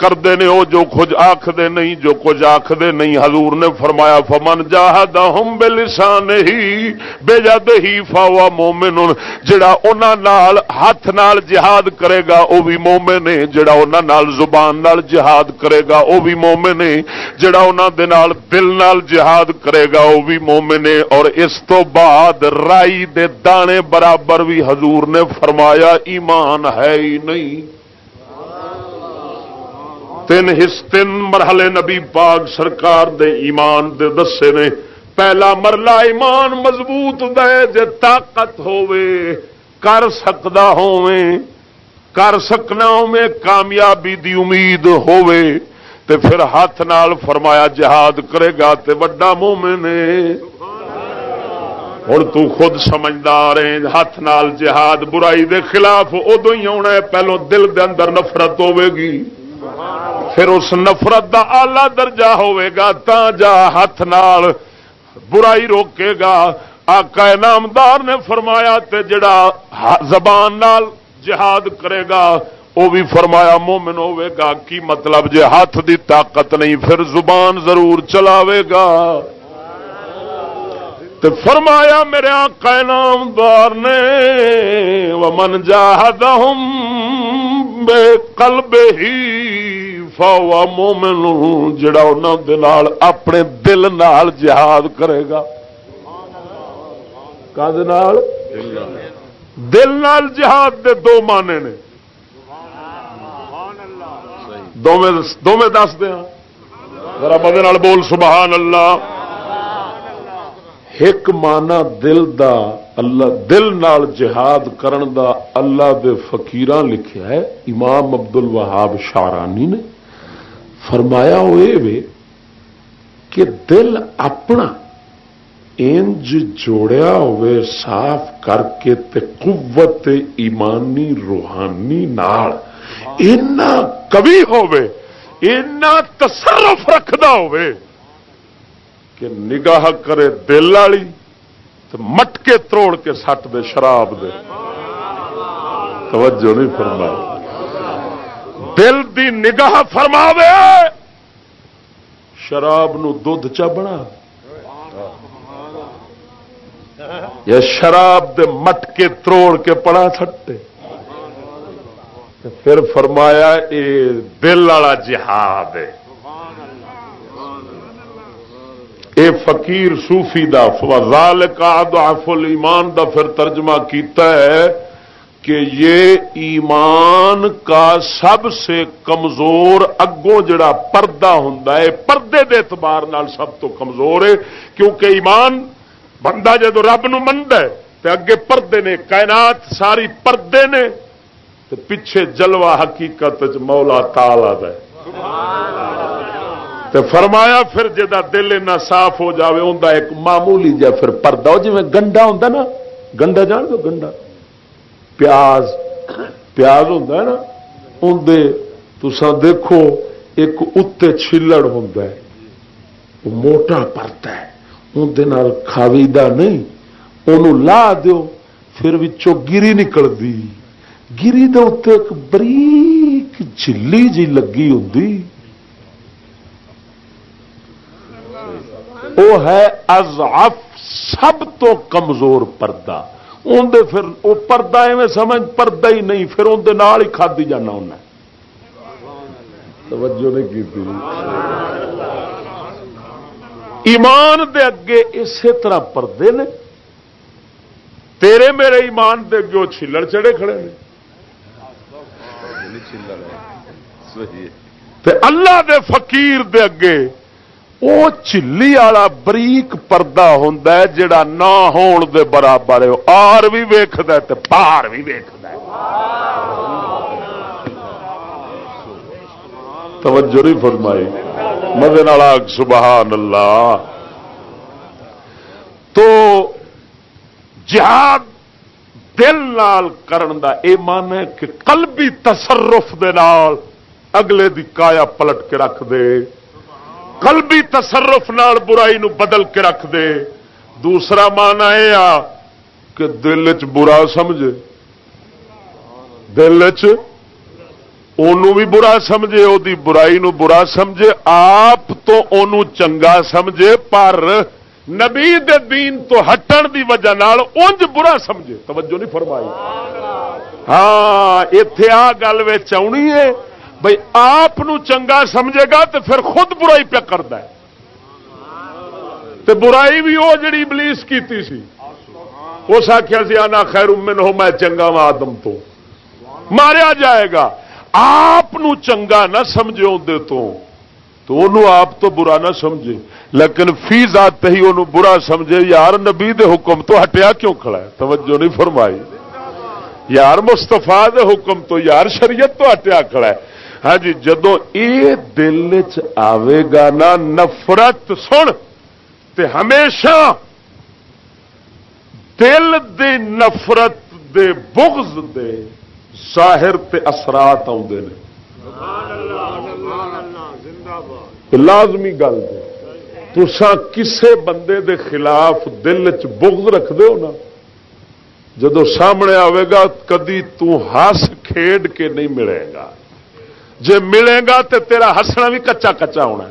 A: کردے نے، او جو خود آکھدے نہیں، جو کچھ آکھدے نہیں، حضور نے فرمایا، فمن جاہدہم بلسانہ بجدہ فوا مومن جڑا انہاں نال، ہاتھ نال جہاد جہاد کرے گا وہ بھی مومے نے جڑا انہوں نال زبان نال جہاد کرے گا وہ بھی مومے نے جڑا انہوں دے نال دل نال جہاد کرے گا وہ بھی مومے نے اور اس تو بعد رائی دے دانے برابر بھی حضور نے فرمایا، ایمان ہے ہی نہیں۔ تین ہس تین مرحلے نبی پاک سرکار دے ایمان دے دسے نے۔ پہلا مرلہ ایمان مضبوط دے، جے طاقت ہووے، کر سکتا ہوویں۔ کر سکنا میں کامیابی دی امید ہووے تے پھر ہاتھ نال فرمایا جہاد کرے گا تے وڈا مومن ہوں تو خود سمجھدار ہے ہاتھ نال جہاد برائی دے خلاف ادو ہی آنا ہے، پہلو دل دے اندر نفرت ہوے گی۔ پھر اس نفرت دا آلہ درجہ ہوے گا، تا جا ہاتھ نال برائی روکے گا۔ آقا نامدار نے فرمایا تے جڑا زبان نال جہاد کرے گا وہ بھی فرمایا، مومن ہوے گا، کی مطلب جے ہاتھ دی طاقت نہیں، پھر زبان ضرور چلاوے گا۔ تو فرمایا، میرے آقا نامدار نے، ومن جاہدہم بے قلب ہی فاوا مومن، جڑا انہوں دے نال، اپنے دل نال جہاد کرے گا۔ کا دل نال؟ دل نال جہاد دے دو مانے نے۔ دونوں دس دیا ہاں۔ ذرا بندے بول، سبحان اللہ۔ ایک مانا دل دا، اللہ دل نال جہاد کرن دا اللہ دے فقیران لکھیا ہے، امام عبد الوہاب شارانی نے۔ فرمایا ہوئے وے کہ دل اپنا انج جوڑیا ہوئے صاف کر کے تے قوت ایمانی روحانی نال اینا کبھی ہوئے، اینا تصرف رکھدا ہوئے کہ نگاہ کرے دل والی تو مٹکے تروڑ کے سٹ دے شراب دے۔ توجہ نہیں فرمائی۔ دل دی نگاہ فرماوے، شراب نو دودھ چا بنا۔ یا شراب دے مٹ کے تروڑ کے پڑا سٹے پھر فرمایا اے دل والا جہاد اے فقیر صوفی دا فضال کا ایمان دا پھر ترجمہ کیتا ہے کہ یہ ایمان کا سب سے کمزور اگوں جڑا پردہ ہوں پردے دے اعتبار نال سب تو کمزور ہے، کیونکہ ایمان بندہ جدو رب نو ہے تو اگے پردے نے کائنات ساری پردے نے تو پیچھے جلوا حقیقت مولا تالا تے فرمایا پھر جا دل اینا صاف ہو جاوے ان ایک معمولی جا پھر پردہ جی میں گنڈا ہوں نا گنڈا جان دو گنڈا پیاز پیاز ہوں نا اندر تسا دیکھو ایک اتنے چھلڑ ہوں موٹا پرتا ہے اندر کھاوی نہیں انہوں لا دیو پھر وچوں گری نکل دی گری دے اتنے ایک بریک جلی جی لگی ہوں وہ ہے از سب تو کمزور پردہ اندر پھر وہ پردہ ایویں سمجھ پردہ ہی نہیں پھر اندر ہی کھدی جانا انہیں توجہ نہیں کی ایمان دے اگے اسی طرح پردے نے۔ تیرے میرے ایمان دے اگے وہ چھلڑ چڑے کھڑے نے۔ تے اللہ دے فقیر دے اگے وہ چلی والا بریک پردہ ہوں جڑا نہ ہون دے برابر ہے۔ آر بھی ویکد پار بھی ویکد توجہ نہیں فرمائی۔ مدن سبحان اللہ تو جہاد دل نال کرن دا اے مان ہے کہ قلبی تصرف دے نال اگلے دی کایا پلٹ کے رکھ دے۔ قلبی تصرف نال برائی نو بدل کے رکھ دے۔ دوسرا مان یہ آ کہ دل چ برا سمجھے۔ دل چ بھی برا سمجھے وہ برائی نو برا سمجھے، آپ تو انہوں چنگا سمجھے، پر نبی دے دین تو ہٹن دی وجہ نال انج برا سمجھے۔ توجہ نہیں فرمائی۔ ہاں اتے آ گل آنی ہے بھائی آپ چنگا سمجھے گا تو پھر خود برائی پیا کرتا ہے۔ تے برائی بھی وہ جڑی بلیس کی سی۔ اس آخیا سی، آنا خیر امن ہو، میں چنگا وا آدم تو۔ ماریا جائے گا۔ آپ چنگا نہ سمجھے اندر تو انہوں آپ تو برا نہ سمجھے۔ لیکن فی ذات ہی انہوں برا سمجھے۔ یار نبی دے حکم تو ہٹیا کیوں کھڑا ہے؟ توجہ نہیں فرمائی۔ یار مستفا دے حکم تو، یار شریعت تو ہٹیا کھڑا ہے۔ ہاں جی جدو یہ دل چے گا نا نفرت، سن، تے ہمیشہ دل دے نفرت دے بغض دے ظاہر تے اثرات آتے ہیں لازمی گل تسا کسے بندے دے خلاف دل چ بغض رکھ دو نا۔ جدو سامنے آئے گا، کدی تس کھیڈ کے نہیں ملے گا۔ جے ملے گا تو تیرا ہسنا بھی کچا کچا ہونا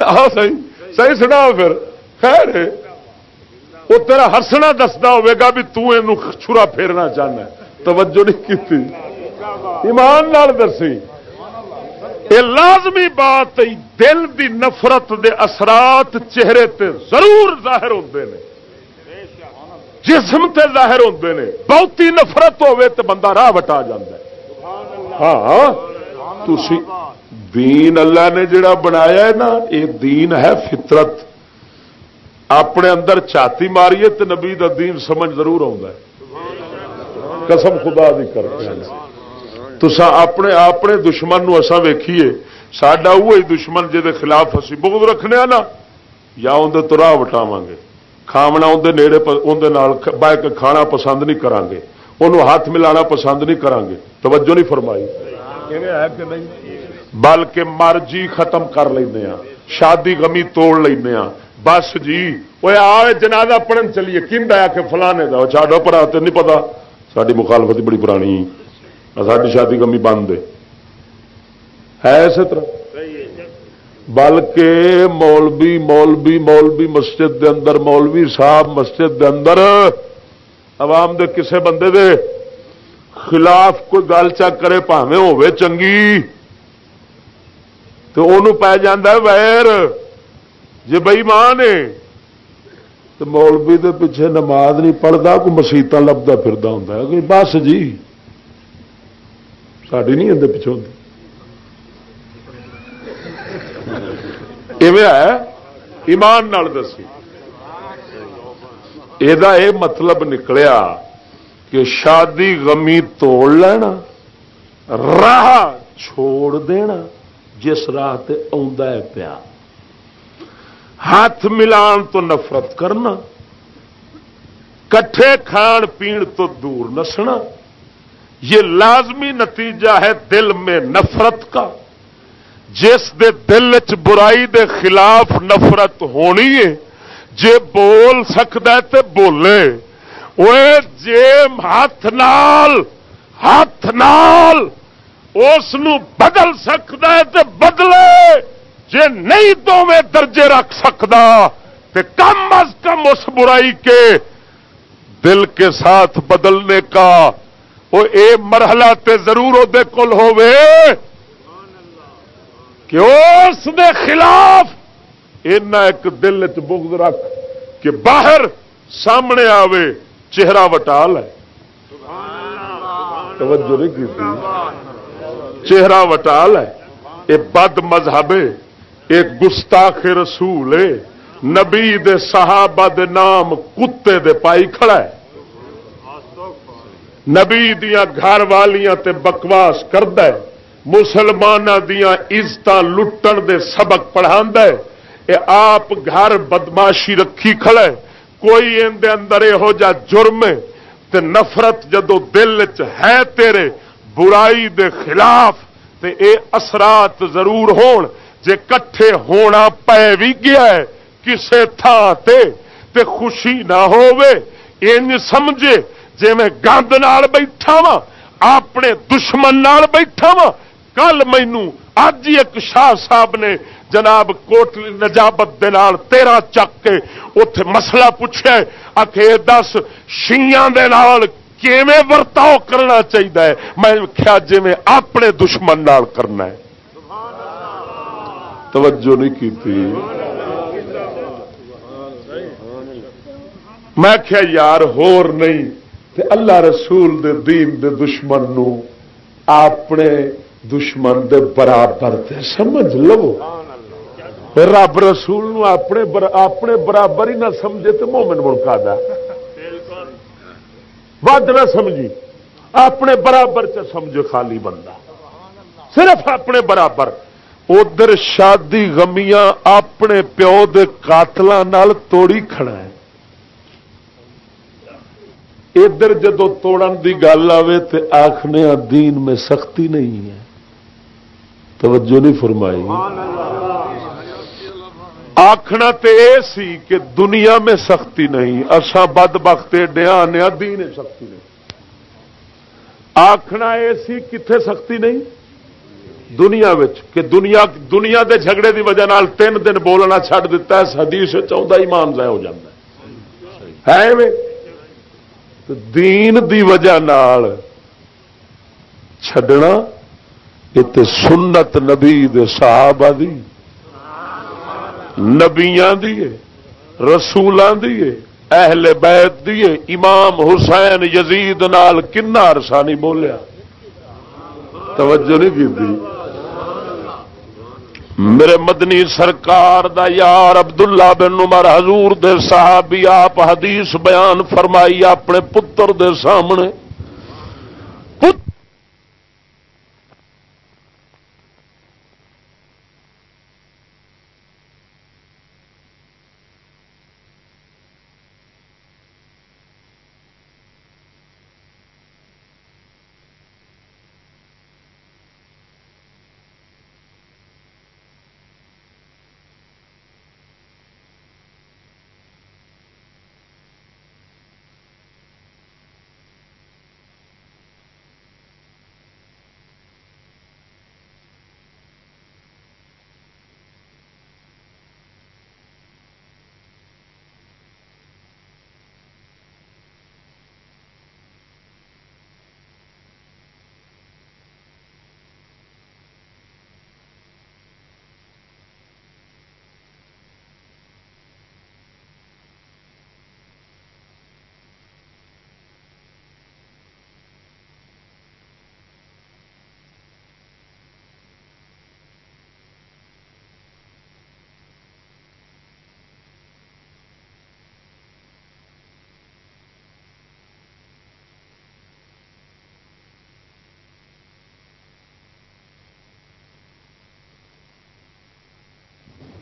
A: آ صحیح صحیح سنا پھر۔ خیر وہ تیرا ہسنا دستا ہوگا بھی چھرا پھیرنا چاہنا توجہ نہیں کی ایمان نال دسی۔ یہ لازمی بات دل دی نفرت دے اثرات چہرے تے ضرور ظاہر ہوتے ہیں جسم تے ظاہر ہوتے ہیں بہتی نفرت ہوے تو بندہ راہ وٹا جا ہاں, ہاں۔ تھی دین اللہ نے جڑا بنایا ہے نا یہ دین ہے فطرت۔ اپنے اندر چھاتی ماریے تو نبی دا دین سمجھ ضرور آتا ہے۔ قسم خدا دی کرتے تسا اپنے اپنے دشمن نو اسا ویکھیے۔ ساڈا وہی دشمن جہد خلاف اسی بغض رکھنے نا یا اندر تو راہ وٹاواں گے۔ کھاونا اندر نیڑے اندر بہ کے کھانا پسند نہیں کران گے۔ انہوں ہاتھ ملانا پسند نہیں کران گے۔ توجہ نہیں فرمائی۔ بلکہ مرجی ختم کر لینا شادی غمی توڑ لینا بس جی وہ آ جنازہ پڑھن چلیے۔ کن کے فلانے کا چاڈو پڑا تو نہیں پتا۔ ساری مخالفت بڑی پرانی ساری شادی کمی بند ہے اسی طرح بلکہ مولوی مولوی مولوی مسجد دے اندر مولوی صاحب مسجد دے اندر عوام دے کسے بندے دے خلاف کوئی گل چا کرے پاوے ہوے چنگی تو انہوں پی جا ویر جی بئی ماں نے تو مولوی دے پیچھے نماز نہیں پڑھتا کوئی مسیت لبتا پھر ہوں بس جی۔ ساری نہیں اندر پچھوں ہے؟ ایمان نال دسی۔ یہ مطلب نکلیا کہ شادی غمی توڑ لینا، راہ چھوڑ دینا، جس راہ ہے پیا۔ ہاتھ ملان تو نفرت کرنا، کٹھے کھان پین تو دور نسنا، یہ لازمی نتیجہ ہے دل میں نفرت کا۔ جس دے دل چ برائی دے خلاف نفرت ہونی ہے، جے بول سکتا ہے تے بولے۔ وہ جے ہاتھ نال ہاتھ نال، اس بدل سکتا ہے تے بدلے۔ جے نہیں دونوں درجے رکھ سکتا تے کم از کم اس برائی کے دل کے ساتھ بدلنے کا وہ اے مرحلہ تے ضرور دے کل ہوئے کہ اس دے خلاف اینا ایک دل چ بغض رکھ کہ باہر سامنے آوے چہرہ وٹال ہے توجہ نہیں کی چہرہ وٹال ہے یہ بد مذہب ایک گستاخ رسول نبی دے صحابہ دے نام کتے دے پائی کھڑا ہے۔ نبی دیا گھر والیاں تے بکواس کرد مسلمان دیا عزت لٹن دے سبق پڑھا اے آپ گھر بدماشی رکھی کھڑا ہے۔ کوئی اندر اندر یہو جا جرم تے نفرت جدو دل چ ہے تیرے، برائی دے خلاف تے اے اثرات ضرور ہون۔ جے کٹھے ہونا پے بھی گیا ہے، کسے تھان تے تے خوشی نہ ہووے۔ ان سمجھے جی میں گند نال بیٹھا وا اپنے دشمن نال بیٹھا وا کل مینو اج ہی ایک شاہ صاحب نے جناب کوٹ نجابت دال تیرا چک کے اتے مسئلہ پوچھا آ کے دس شیاں کیویں ورتاؤ کرنا چاہیے میں کیا جی میں اپنے دشمن نال کرنا ہے؟ توجہ نہیں کی میں کیا یار، ہور نہیں، تے اللہ رسول دے دین دے دشمن نو اپنے دشمن دے برابر تے سمجھ لو۔ رب رسول نو اپنے اپنے برابر ہی نہ سمجھے تو مومن ملکا دا۔ ود نہ سمجھی، اپنے برابر چ سمجھو خالی بندہ۔ صرف اپنے برابر۔ ادھر شادی غمیاں اپنے پیو دے قاتلوں توڑی کھڑا ہے۔ ادھر جدو توڑن دی گل آئے تو آخنے دین میں سختی نہیں ہے۔ توجہ نہیں فرمائی۔ آخنا تو یہ سی کہ دنیا میں سختی نہیں اصا بد بخت ڈیا آنے دین سختی نہیں۔ آخنا یہ سی کتنے سختی نہیں؟ دنیا کہ دنیا دنیا دے جھگڑے دی وجہ نال تین دن بولنا چھڈ دیتا ہے، حدیث چاہتا ایمان ضائع ہو جاتا ہے۔ دین دی وجہ نال چھڈنا یہ سنت نبی دے صحابہ دی، نبیاں دی رسولوں دی اہل بیت دی امام حسین یزید نال کنا عرصہ نہیں بولیا۔ توجہ نہیں کی میرے مدنی سرکار دا یار عبداللہ بن عمر حضور دے صحابی آپ حدیث بیان فرمائی اپنے پتر دے سامنے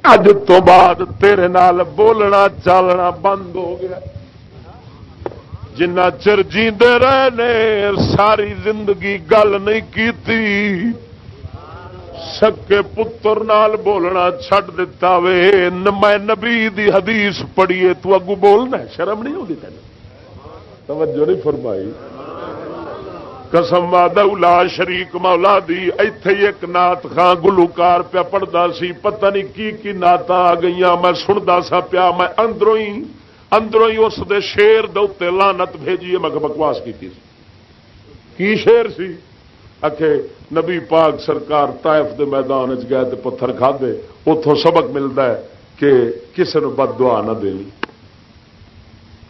A: اج تو بعد تیرے نال بولنا چالنا بند ہو گیا جنا چر جیندے رہے ساری زندگی گل نہیں کی سکے پتر نال بولنا چھڈ دتا وے میں نبی دی حدیث پڑھیے تو اگو بولنا شرم نہیں ہوگی تین توجہ نہیں فرمائی قسم والا شریک مولا دی، ایتھے ایک نات خان گلوکار پیا پڑھتا سی، پتہ نہیں کی کی نعت آ گئی میں سنتا سا پیا، میں اندروں ہی اندروں ہی اس دے شیر دے لانت بھیجیے میں بکواس کی تھی کی شیر سی؟ اکھے نبی پاک سرکار طائف دے میدان چ گئے تے پتھر کھا دے اتوں سبق ملتا ہے کہ کسی نے بد دعا نہ دینی۔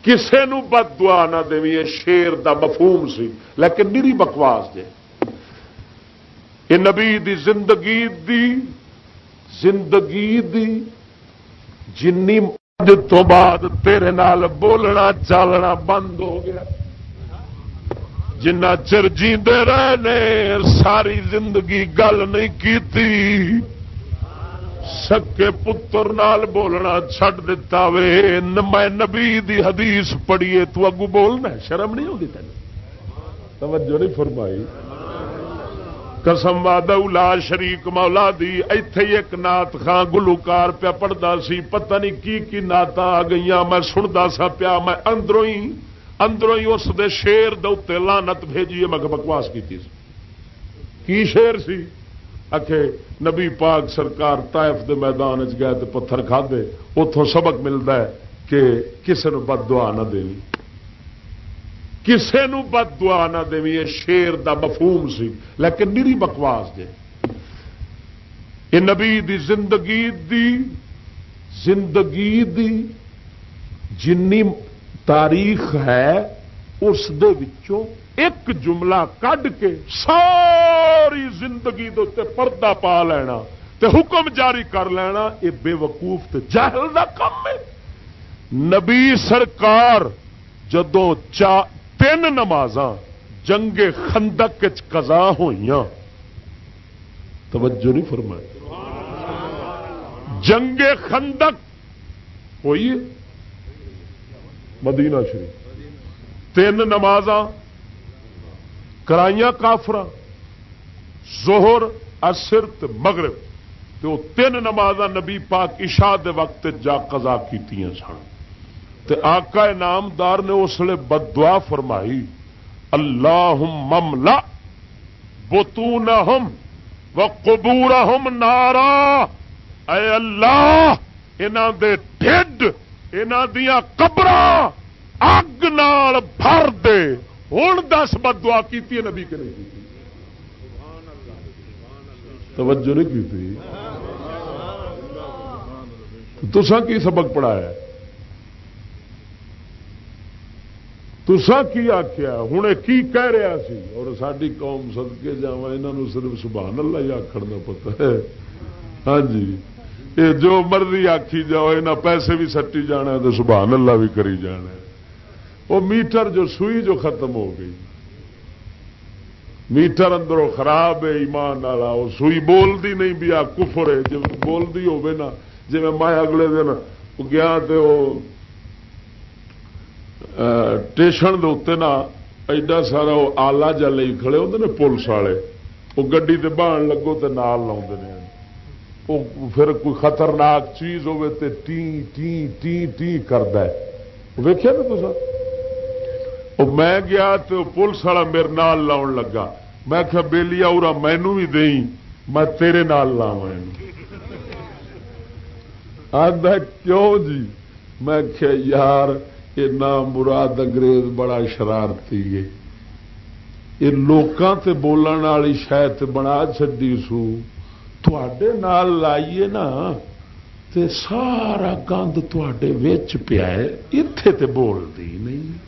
A: کسے نو بد دعا نہ دے شیر دا مفہوم سی۔ لیکن میری بکواس جے۔ یہ نبی دی زندگی دی زندگی دی جنی تو بعد تیرے نال بولنا، چالنا بند ہو گیا۔ جنا چر جیندے رہے ساری زندگی گل نہیں کی سکے پتر نال بولنا چھڈ دیتا وے۔ میں نبی دی حدیث پڑھیے تو اگو بولنا شرم نہیں ہوگی تین توجہ نہیں فرمائی۔ قسم واد لا شریک مولا دی ایتھے ایک نات خان گلوکار پیا پڑھتا سی پتہ نہیں کی کی نعت آ گئی میں سنتا سا پیا میں اندروں ہی اندروں ہی اس دے شیر دے لانت بھیجیے میں بکواس کی, کی شیر سی؟ اکھے نبی پاک سرکار طائف دے میدان چ گئے تو پتھر کھادے اتوں سبق ملتا ہے کہ کسی نے بد دعا نہ دینی۔ کسے نو بد دعا نہ دیں یہ شیر دا مفہوم سی، لیکن میری بکواس جے۔ یہ نبی دی زندگی دی زندگی دی جنی تاریخ ہے، اس دے وچوں ایک جملہ کڈ کے ساری زندگی دے پردہ پا لینا تے حکم جاری کر لینا یہ بے وقوف تے جہل دا کم ہے۔ نبی سرکار جدو چا تین نماز جنگ خندق کزا ہوئی توجہ نہیں فرمائی۔ جنگ خندق ہوئی مدینہ شریف۔ تین نماز کرائیاں کافر زہر اثر مغرب۔ تو تین نماز نبی پاک عشاء دے وقت جا قضا کی سن۔ تے آقا نامدار نے اس لیے بدعا فرمائی اللہ مملا بتون و قبور ہم نارا۔ اے اللہ انہ دے ڈھڈ انہ دیا قبر اگ نال بھر دے۔ ہوں دس بد دعا کی نبی کہ نہیں کی۔ توجہ نہیں کی تھی تسا کی سبق پڑھایا تسا کی آخیا ہوں کی کہہ رہا سی؟ اور ساری قوم سد کے جا یہ صرف سبحان اللہ ہی آخر کا پتا ہے۔ ہاں جی۔ یہ جو مرضی آخی جاؤ یہاں پیسے بھی سٹی جانا تو سبحان اللہ بھی کری جانا وہ میٹر جو سوئی جو ختم ہو گئی۔ میٹر اندروں خراب ہے، ایمان والا وہ سوئی بولتی نہیں بھی آ کفر ہے۔ جب بولتی ہوے نا جی میں اگلے دن گیا تو اسٹیشن کے نا ایڈا سارا وہ آلہ جا لے کھڑے ہوتے ہیں پولیس والے۔ وہ گی بہن لگو تو نال لا وہ پھر کوئی خطرناک چیز ہوے تے ٹی ٹی ٹی ٹی کرد ویخیا نا تو سر میں گیا تو پولیس والا میرے نال لاؤن لگا میں کیا بےلی آؤ مینو بھی دئی میں تیرے نال لاوا کیوں جی میں کیا یار یہ نام مراد انگریز بڑا شرارتی ہے یہ لوکاں تے بولن والی شاید بنا چڈی سو تھوڑے نال لائیے نا تے سارا گند تے پیا اتے تے بولتی نہیں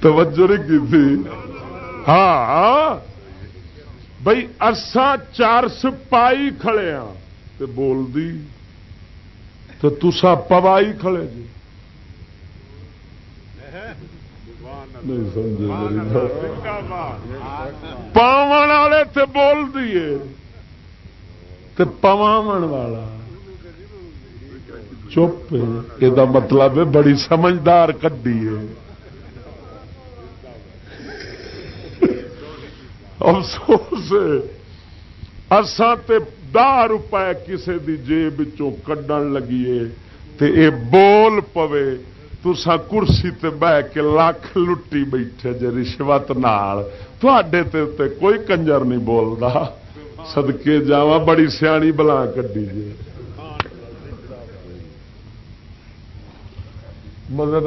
A: توجہ نہیں کی تھی؟ ہاں, ہاں۔ بھائی ارسا چار سپائی کھڑے ہاں۔ تے بول دی۔ تو تسا پوائی کھڑے جی۔ نہیں سمجھے پاون والے تے بول دیے تے پواون والا۔ چپ یہ مطلب ہے بڑی سمجھدار کدی ہے۔ افسوس اسان تے دہ روپئے کسی کی جیب کڈن لگیے تے اے بول پوے۔ تسا کرسی تے بہ کے لاکھ لٹی بیٹھے جی رشوت نال۔ تے تے کوئی کنجر نہیں بولتا سدکے جا بڑی سیانی بلا کڈی جی مدد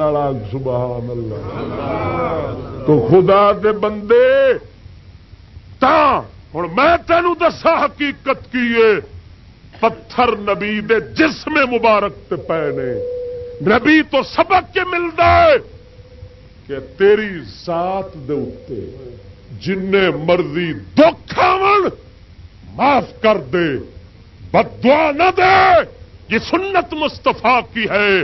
A: سبحان اللہ تو خدا دے بندے، تا ہوں میں تینوں دسا حقیقت کی پتھر نبی دے جسم مبارک تے پے نے۔ نبی تو سبق کے ملتا ہے کہ تیری ذات دے اتے جن مرضی دکھ معاف کر دے۔ بدوا نہ دے، یہ سنت مستفا کی ہے۔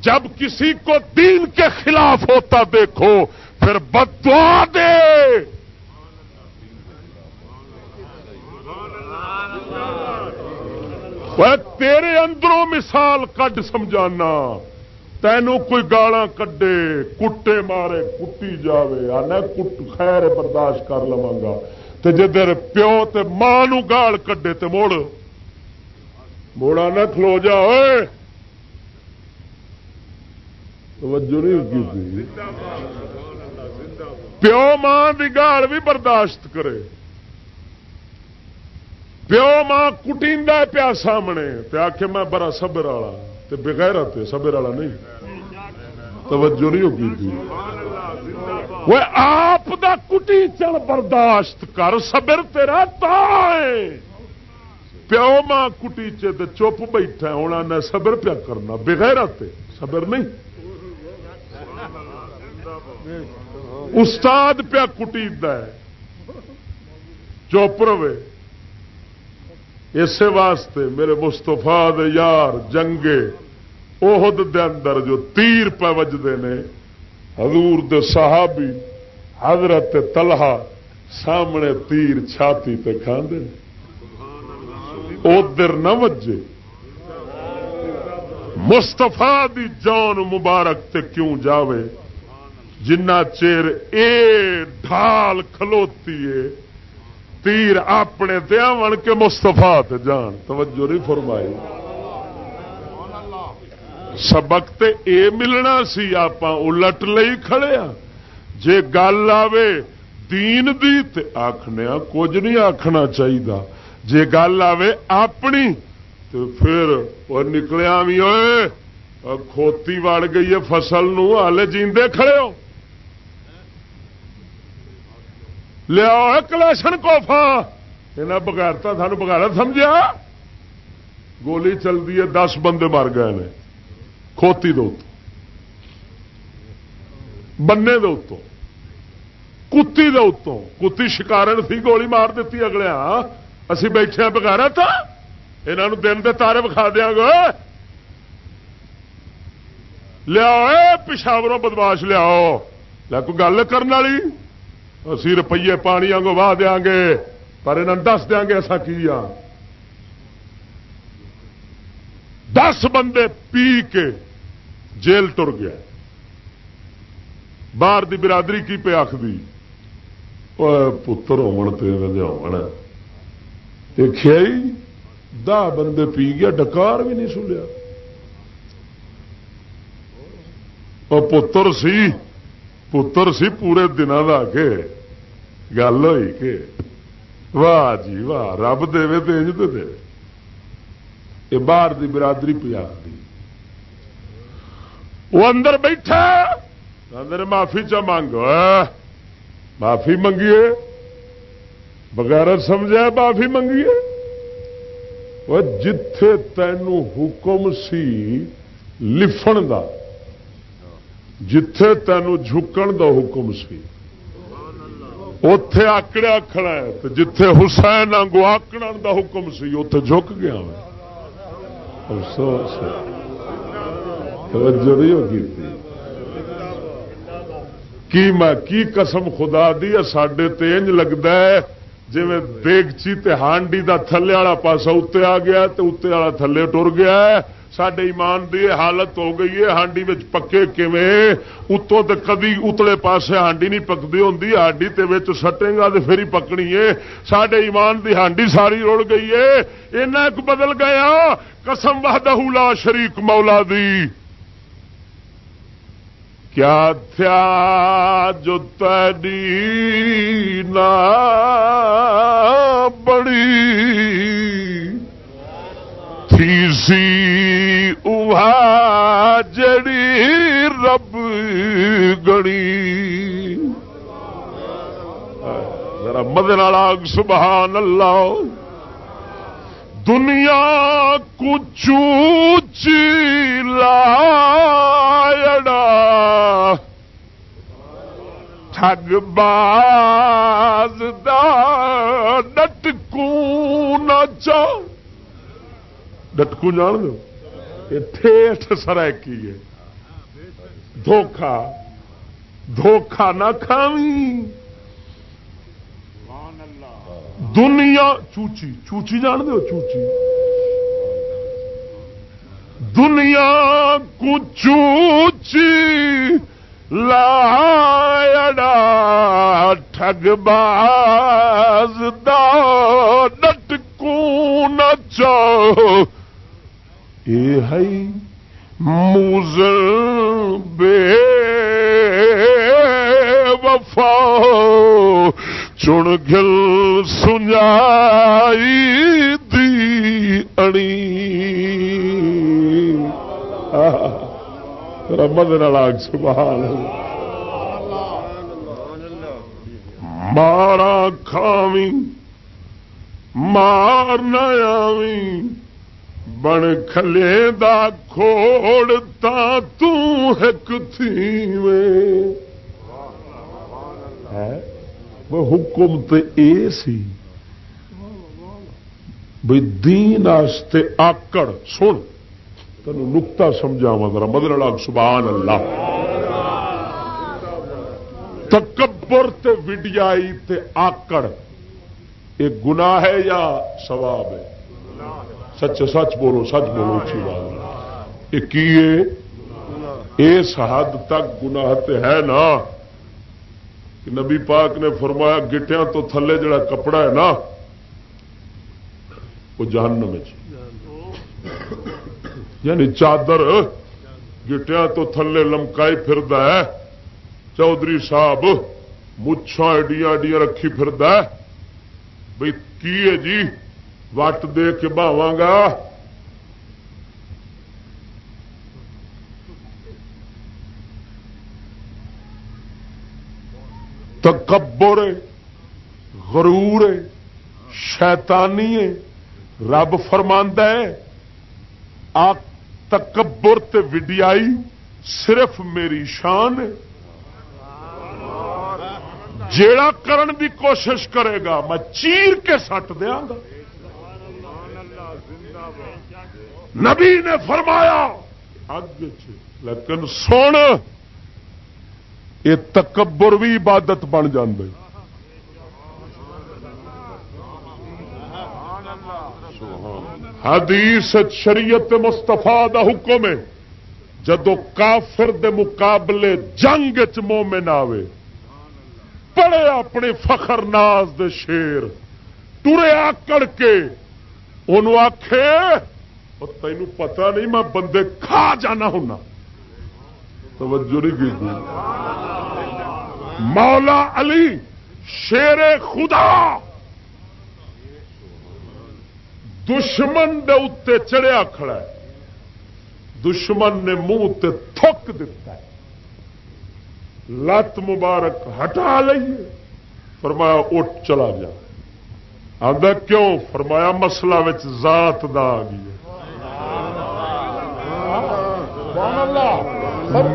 A: جب کسی کو دین کے خلاف ہوتا دیکھو، پھر بدوا دے۔ تیرے اندروں مثال کڈ سمجھانا۔ تینوں کوئی گالا کڈے، کٹے مارے، کٹی جاوے۔ آنا خیر برداشت کر لوا گا۔ تو جدھر پیو تے ماں گال کڈے تے موڑ۔ موڑا نہ کھلو جا توجہ نہیں پیو ماں کی گال بھی برداشت کرے۔ پیو ماں کٹی پیا سامنے آخ میں بڑا سبر والا بغیر سبر والا نہیں۔ توجہ نہیں ہوگی تھی۔ وہ آپ دا کٹی چل برداشت کر سبر تیرا پیو ماں کٹی چپ بیٹھا ہونا نہ سبر پیا کرنا بغیر سبر نہیں۔ استاد پیا کٹی چپ رہے اسی واسطے میرے مستفا یار جنگے عہد دے اندر جو تیر پہ وجدے نے، حضور دے صحابی حضرت تلہا سامنے تیر چھاتی پہ کھاندے ادھر نہ وجے۔ مستفا دی جان مبارک تے کیوں جاوے؟ جنہ چیر اے ڈھال کھلوتی ہے، تیر اپنے دیا بن کے مستفا جان۔ توجہ نہیں فرمائی۔ سبق تے اے ملنا سی آپ الٹ لئی کھڑے ہاں جے گل آوے دین دی تے آخنے کچھ نہیں آخنا چاہیے جے گل آوے اپنی تو پھر وہ نکلیا بھی ہوئے کھوتی وڑ گئی ہے فصل نو ہالے جیندے کھڑے ہو۔ لیا کلاشن کوفا یہاں بغیرتا سان بغیر سمجھا گولی چلتی ہے دس بندے مر گئے نے کھوتی دو بننے دو کتی دے اتوں کتی شکارن تھی گولی مار دیتی اگلے اسی بیٹھے بغیر تھا یہاں دن دے تارے بکھا دیا گے لیا پشاوروں بدماش لیاؤ کوئی گل کرنے والی اسی روپیے پانی آگوں واہ دیا گے پر یہاں دس دیا گے ایسا کی دس بندے پی کے جیل تر گیا۔ باہر دی برادری کی پہ آخری پتر ہو دہ بندے پی گیا، ڈکار بھی نہیں سنیا پتر سی پتر سی پورے دن کا کے گل ہوئی کہ واہ جی واہ رب دے تو انج دے یہ باہر دی برادری پیا وہ اندر بیٹھا اندر معافی چ مانگ معافی منگیے بغیر سمجھا معافی منگیے وہ جتھے تینوں حکم سی لفن دا جتھے تینوں جھکن دا حکم سی۔ اتے آکڑیا کھڑا ہے جتھے حسین آگو آکڑ دا حکم سی اتے جھک گیا افسوس توجہ نہیں ہوگی۔ کی میں، کی قسم خدا دی ساڈے تینج لگتا ہے جی دیگچی تے ہانڈی دا تھلے والا پاسا اتنے آ گیا تے اتنے والا تھلے ٹر گیا ہے۔ سڈے ایمان دی حالت ہو گئی ہے، ہانڈی پکے اتوں تو کدی اتلے پاسے ہانڈی نہیں پکتی ہوں ہانڈی تے سٹے گا تو پھر ہی پکنی ہے۔ سڈے ایمان دی ہانڈی ساری رڑ گئی ہے۔ اینا ایک بدل گیا ہاں، قسم لا شریک مولا دی۔ کیا تھا جو تیری نہ بڑی؟ تھی سی جڑی رب گڑی۔ ذرا مدن آگ، سبحان اللہ۔ دنیا کچھ لایڑا ٹھگ باز دا ڈٹکو نچا ڈٹکو جان دو یہ ٹھیٹ سرائکی ہے دھوکھا دھوکھا نہ کھاوی دنیا چوچی چوچی جان دو چوچی دنیا کو چوچی لاڑا ٹھگ باز دا ڈٹ کو نچو یہ ہے موزل بے وفا چن گل سنجائی دی اڑی۔ رمد ناگ سبحان مارا کھاوی مار نیا بن کھلے دا کھوڑ تا توں تک تھی حکم تو یہ سی۔ بھائی دین آستے آکڑ، سن۔ تین نکتا سمجھاوا ذرا، مدر لاگ سبحان اللہ۔ تکبر تے وڈیائی تے آکڑ۔ یہ گناہ ہے یا سواب ہے؟ سچ سچ بولو سچ بولو، اچھی بات یہ کی اس حد تک گناہ تے ہے نا۔ کہ نبی پاک نے فرمایا گٹیا تو تھلے جڑا کپڑا ہے نا، وہ جہنم جی۔ یعنی چادر گٹیا تو تھلے لمکائی فرد ہے۔ چودھری صاحب مچھا ایڈیا ایڈیا رکھی فرد ہے۔ بھائی کی ہے جی؟ وٹ دے کے بہواں گا تکبر غرور شیطانی رب فرماندہ ہے آ تکبر تے وڈیائی صرف میری شان ہے جیڑا کرن دی کوشش کرے گا میں چیر کے سٹ دیا گا نبی نے فرمایا، اگ لیکن سن، یہ تکبر بھی عبادت بن جائے حدیث شریعت مستفا دا حکم ہے، جدو کافر دے مقابلے جنگ چ مومن آوے پڑے اپنے فخر ناز دے شیر ٹرے آکڑ کے ان آخے تین پتا نہیں میں بندے کھا جانا ہونا توجہ نہیں کی مولا علی شیر خدا دشمن دے اتنے چڑیا کھڑا ہے دشمن نے منہ تے تھک دیتا ہے لت مبارک ہٹا لئیے فرمایا اٹھ چلا جا آدھا کیوں؟ فرمایا مسئلہ ذات دا آ گئی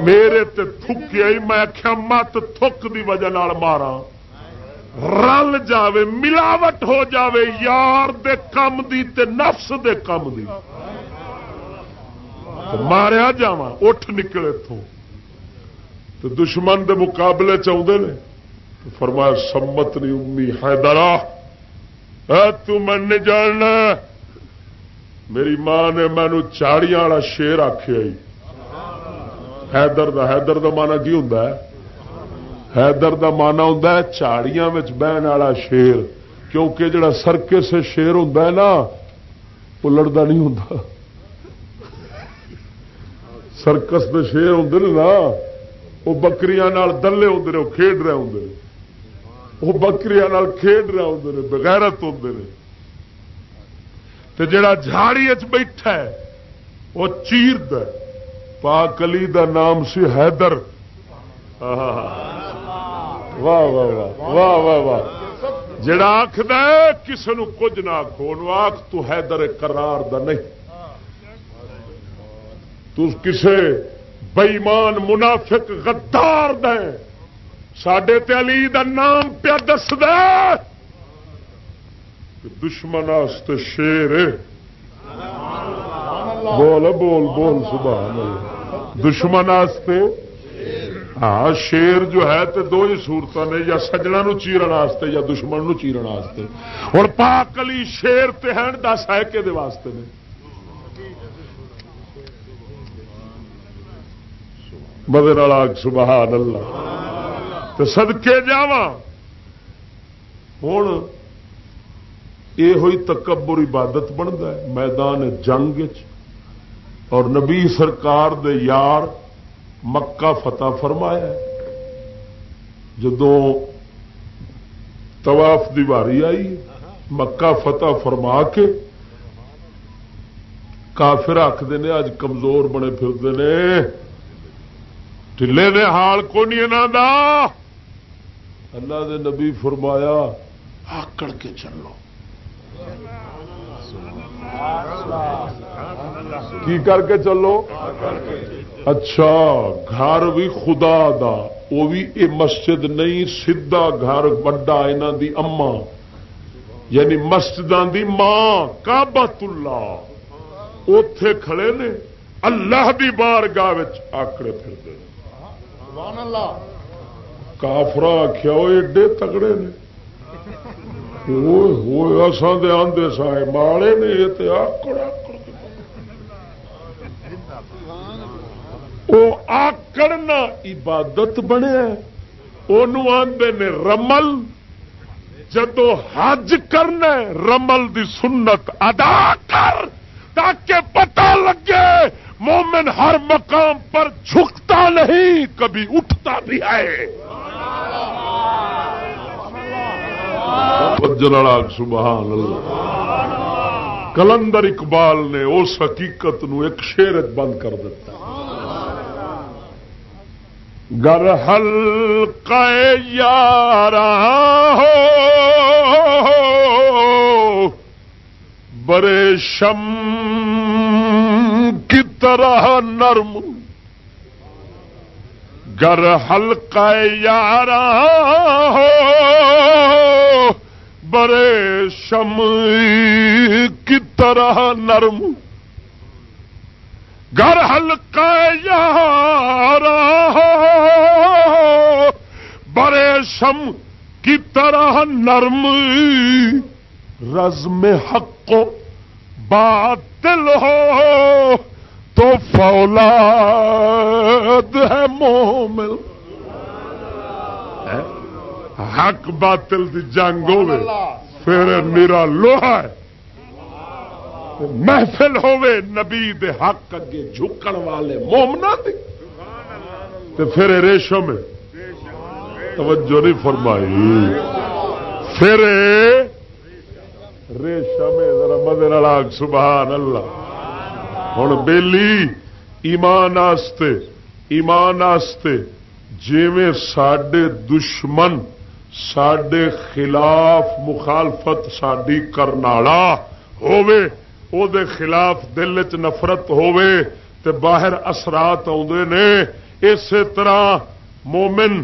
A: میرے تے تھکی آئی میں آخیا مت تھک دی وجہ مارا رل جاوے ملاوٹ ہو جاوے یار دے کم دی تے نفس دے کم دی۔ ماریا جا اٹھ نکلے تھو۔ تو دشمن دے مقابلے چاہتے نے۔ فرمایا سمت نہیں امی حیدرا ہاں، تن جاننا۔ میری ماں نے مینو چاڑیاں والا شیر آخیا حیدر دا حیدر دا مانا کی ہوں حیدر دا مانا ہوں چاڑیاں بہن والا شیر۔ کیونکہ جڑا سرکے سے شیر ہوں نا وہ لڑتا نہیں ہوں سرکس کے شیر ہوں نا، وہ بکری دلے ہوں وہ کھیڈ رہے ہوں وہ بکری کھیڈ رہے ہوں نے بغیرت ہوں تو جڑا جھاڑی بیٹھا ہے، وہ چیر پاک علی دا نام سی حیدر۔ واہ واہ واہ واہ واہ واہ۔ جڑا آخد کسی نو کچھ نہ آخو آخ تو حیدر کرار دا نہیں۔ تو کسے بئیمان منافق غدار دیں سڈے علی دا نام پیا دس دے دشمن شیر بول بول بول سبحان اللہ دشمن ہاں شیر جو ہے تو دو ہی سورت نے یا سجنا چیرن واسطے یا دشمن نو چیرن واسطے ہوں پاک علی شیر تہن دس ہے کہ واسطے نے مدر سبحان اللہ تو سدکے جا ہوں یہ ہوئی تکبر عبادت بنتا ہے، میدان جنگ اور نبی سرکار دے یار مکہ فتح فرمایا جدو طواف دیواری آئی، مکہ فتح فرما کے کافر آخر نے اج کمزور بنے پھرتے ہیں ٹھلے نے حال کو نہیں دا۔ اللہ دے نبی فرمایا، آکڑ کے چلو کی کر کے چلو اچھا گھر بھی خدا دا، وہ بھی یہ مسجد نہیں سیدا گھر وڈا یہاں دی اما یعنی مسجد دی ماں کابت اللہ اتے کھڑے نے، اللہ دی بار گاہ آکڑے پھرتے۔ کافرا آخیا وہ ایڈے تگڑے نے۔ اصل آدھے سائے مالے نے یہ آکڑ آکڑ وہ آکڑنا عبادت بنیا آدھے نے رمل۔ جدو حج کرنا رمل دی سنت ادا کر تاکہ پتہ لگے، مومن ہر مقام پر جھکتا نہیں، کبھی اٹھتا بھی ہے۔ سبحان اللہ۔ کلندر اقبال نے اس حقیقت نو ایک شیر بند کر دیتا۔ گر ہلکا یار برے شم کی طرح نرم۔ گر ہلکا یار برے شم کی طرح نرم۔ گھر ہلکا یار برے شم کی طرح نرم۔ رزم حق کو باطل ہو تو فولاد ہے مومل حق باطل دی جنگ ہوے پھر میرا لوہا ہے۔ محفل ہوے نبی دے حق اگے جھکن والے مومنا دی۔ تے پھر ریشم توجہ نہیں فرمائی۔ پھر ریشم ذرا مدر سبحان اللہ۔ ہوں بیلی ایمان آستے ایمان آستے، جیویں سڈے دشمن سڈے خلاف مخالفت ساری کرنا ہووے، او دے خلاف دل چ نفرت ہووے تے باہر اثرات آدھے نے، اسی طرح مومن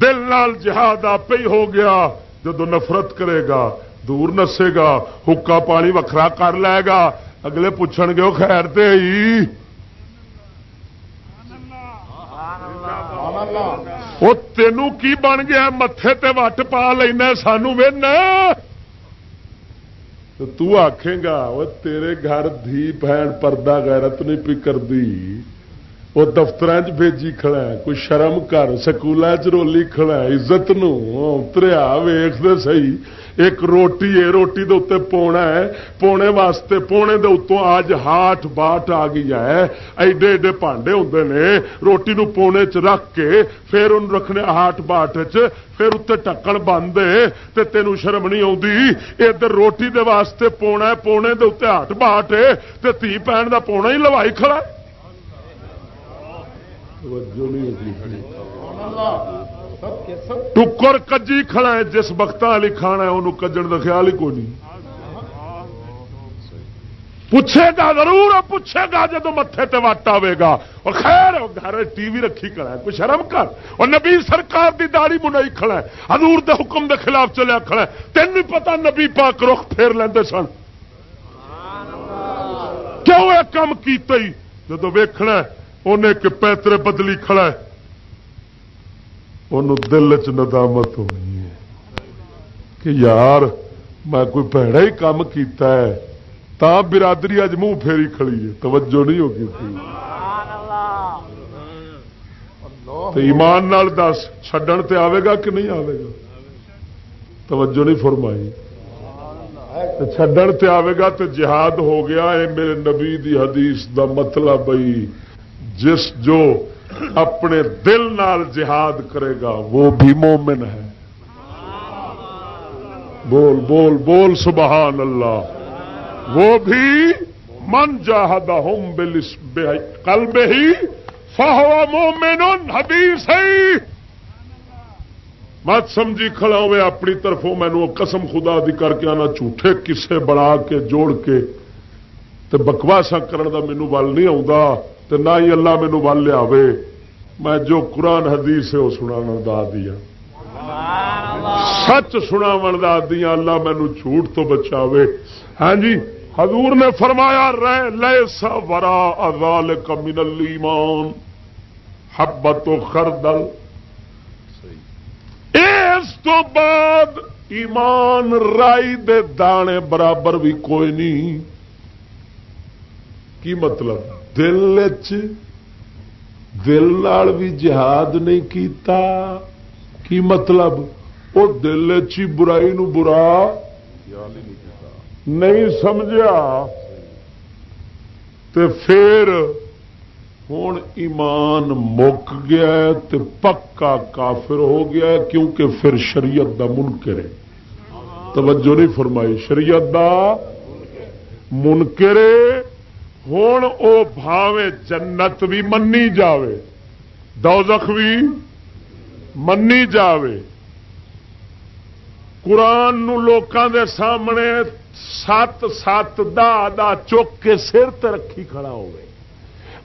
A: دل نال جہاد آپ ہی ہو گیا جدو نفرت کرے گا، دور نسے گا حکا پانی وکھرا کر لے گا اگلے پوچھ گے وہ خیر تے ہی۔ وہ تینوں کی بن گیا؟ متے تے وٹ پا لینا سانو تو آخے گا وہ تیرے گھر دھی بہن پردہ غیرت نہیں پی کر دی وہ دفتر چیجی کھڑا ہے کوئی شرم کر سکول رولی کھڑا ہے عزت نتریا ویخ دے سی ایک روٹی ہے روٹی دے اتنے پونا ہے پونے واسطے پونے دے اتوں اج ہاٹ باٹ آ گئی ہے۔ ایڈے ایڈے پانڈے ہوں نے روٹی نو پونے چ رکھ کے پھر ان رکھنے ہاٹ باٹ چ پھر اتنے ٹکن بند تے تینوں شرم نہیں آتی ادھر روٹی دے واسطے پونا ہے پونے دے اتنے ہاٹ باٹ تے تھی پہن دا پونا ہی لوائی کھڑا ٹکر کجی کھڑا ہے، جس وقت والی کھانا ہے انہوں کجن کا خیال ہی کوئی نہیں۔ پوچھے گا ضرور پوچھے گا جب متے تے وٹ آئے گا۔ اور خیر گھر ٹی وی رکھی کھڑا ہے، کوئی شرم کر۔ اور نبی سرکار دی داڑی منائی کھڑا ہے، حضور دے حکم دے خلاف چلیا کھڑا ہے۔ تین بھی پتا نبی پاک رخ پھیر لیندے سن۔ کیوں یہ کام کیتا ہی جب ویکھنا انہیں کہ پیترے بدلی کھڑا ہے۔ انہوں دل چ ندامت ہونی ہے کہ یار میں کوئی پیڑا ہی کام کیتا ہے تا برادری اج منہ پھیری کھڑی ہے توجہ نہیں ہوگی ایمان نال دس چڈن تے آئے گا کہ نہیں آئے گا توجہ نہیں فرمائی چڈن تے آئے گا تو جہاد ہو گیا ہے میرے نبی دی حدیث دا مطلب بھائی جس جو اپنے دل نال جہاد کرے گا، وہ بھی مومن ہے۔ بول بول بول، سبحان اللہ۔ وہ بھی من جاہد ہوں کل بے ہی، فہو مومن حدیث ہے مت سمجھی کھڑا ہوئے، اپنی طرفوں میں مینو قسم خدا دی کر کے آنا، جھوٹے کسے بڑا کے، جوڑ کے۔ تے بکواسا کرن دا مینو ول نہیں آتا تو نہ ہی اللہ مینو ول لیا میں جو قرآن حدیث ہے وہ سنا دا دیا۔ سچ سنا دا دیا، اللہ مینو جھوٹ تو بچاوے۔ ہاں جی حضور نے فرمایا، رہ لے سا ورا ازال کمین المان حبت و خردل۔ اس تو بعد ایمان رائی دے دانے برابر بھی کوئی نہیں۔ کی مطلب؟ دل دل بھی جہاد نہیں کیتا۔ کی مطلب؟ وہ دل چی برائی نو برا نہیں سمجھا تے پھر ہوں ایمان مک گیا تے پکا کافر ہو گیا کیونکہ پھر شریعت دا منکر ہے۔ توجہ نہیں فرمائی، شریعت دا منکر ہوں او بھاوے جنت بھی منی جاوے، دوزخ بھی منی جاوے۔ قرآن نو لوکاں دے سامنے سات سات دا دا چوک کے سر تے رکھی کھڑا ہوئے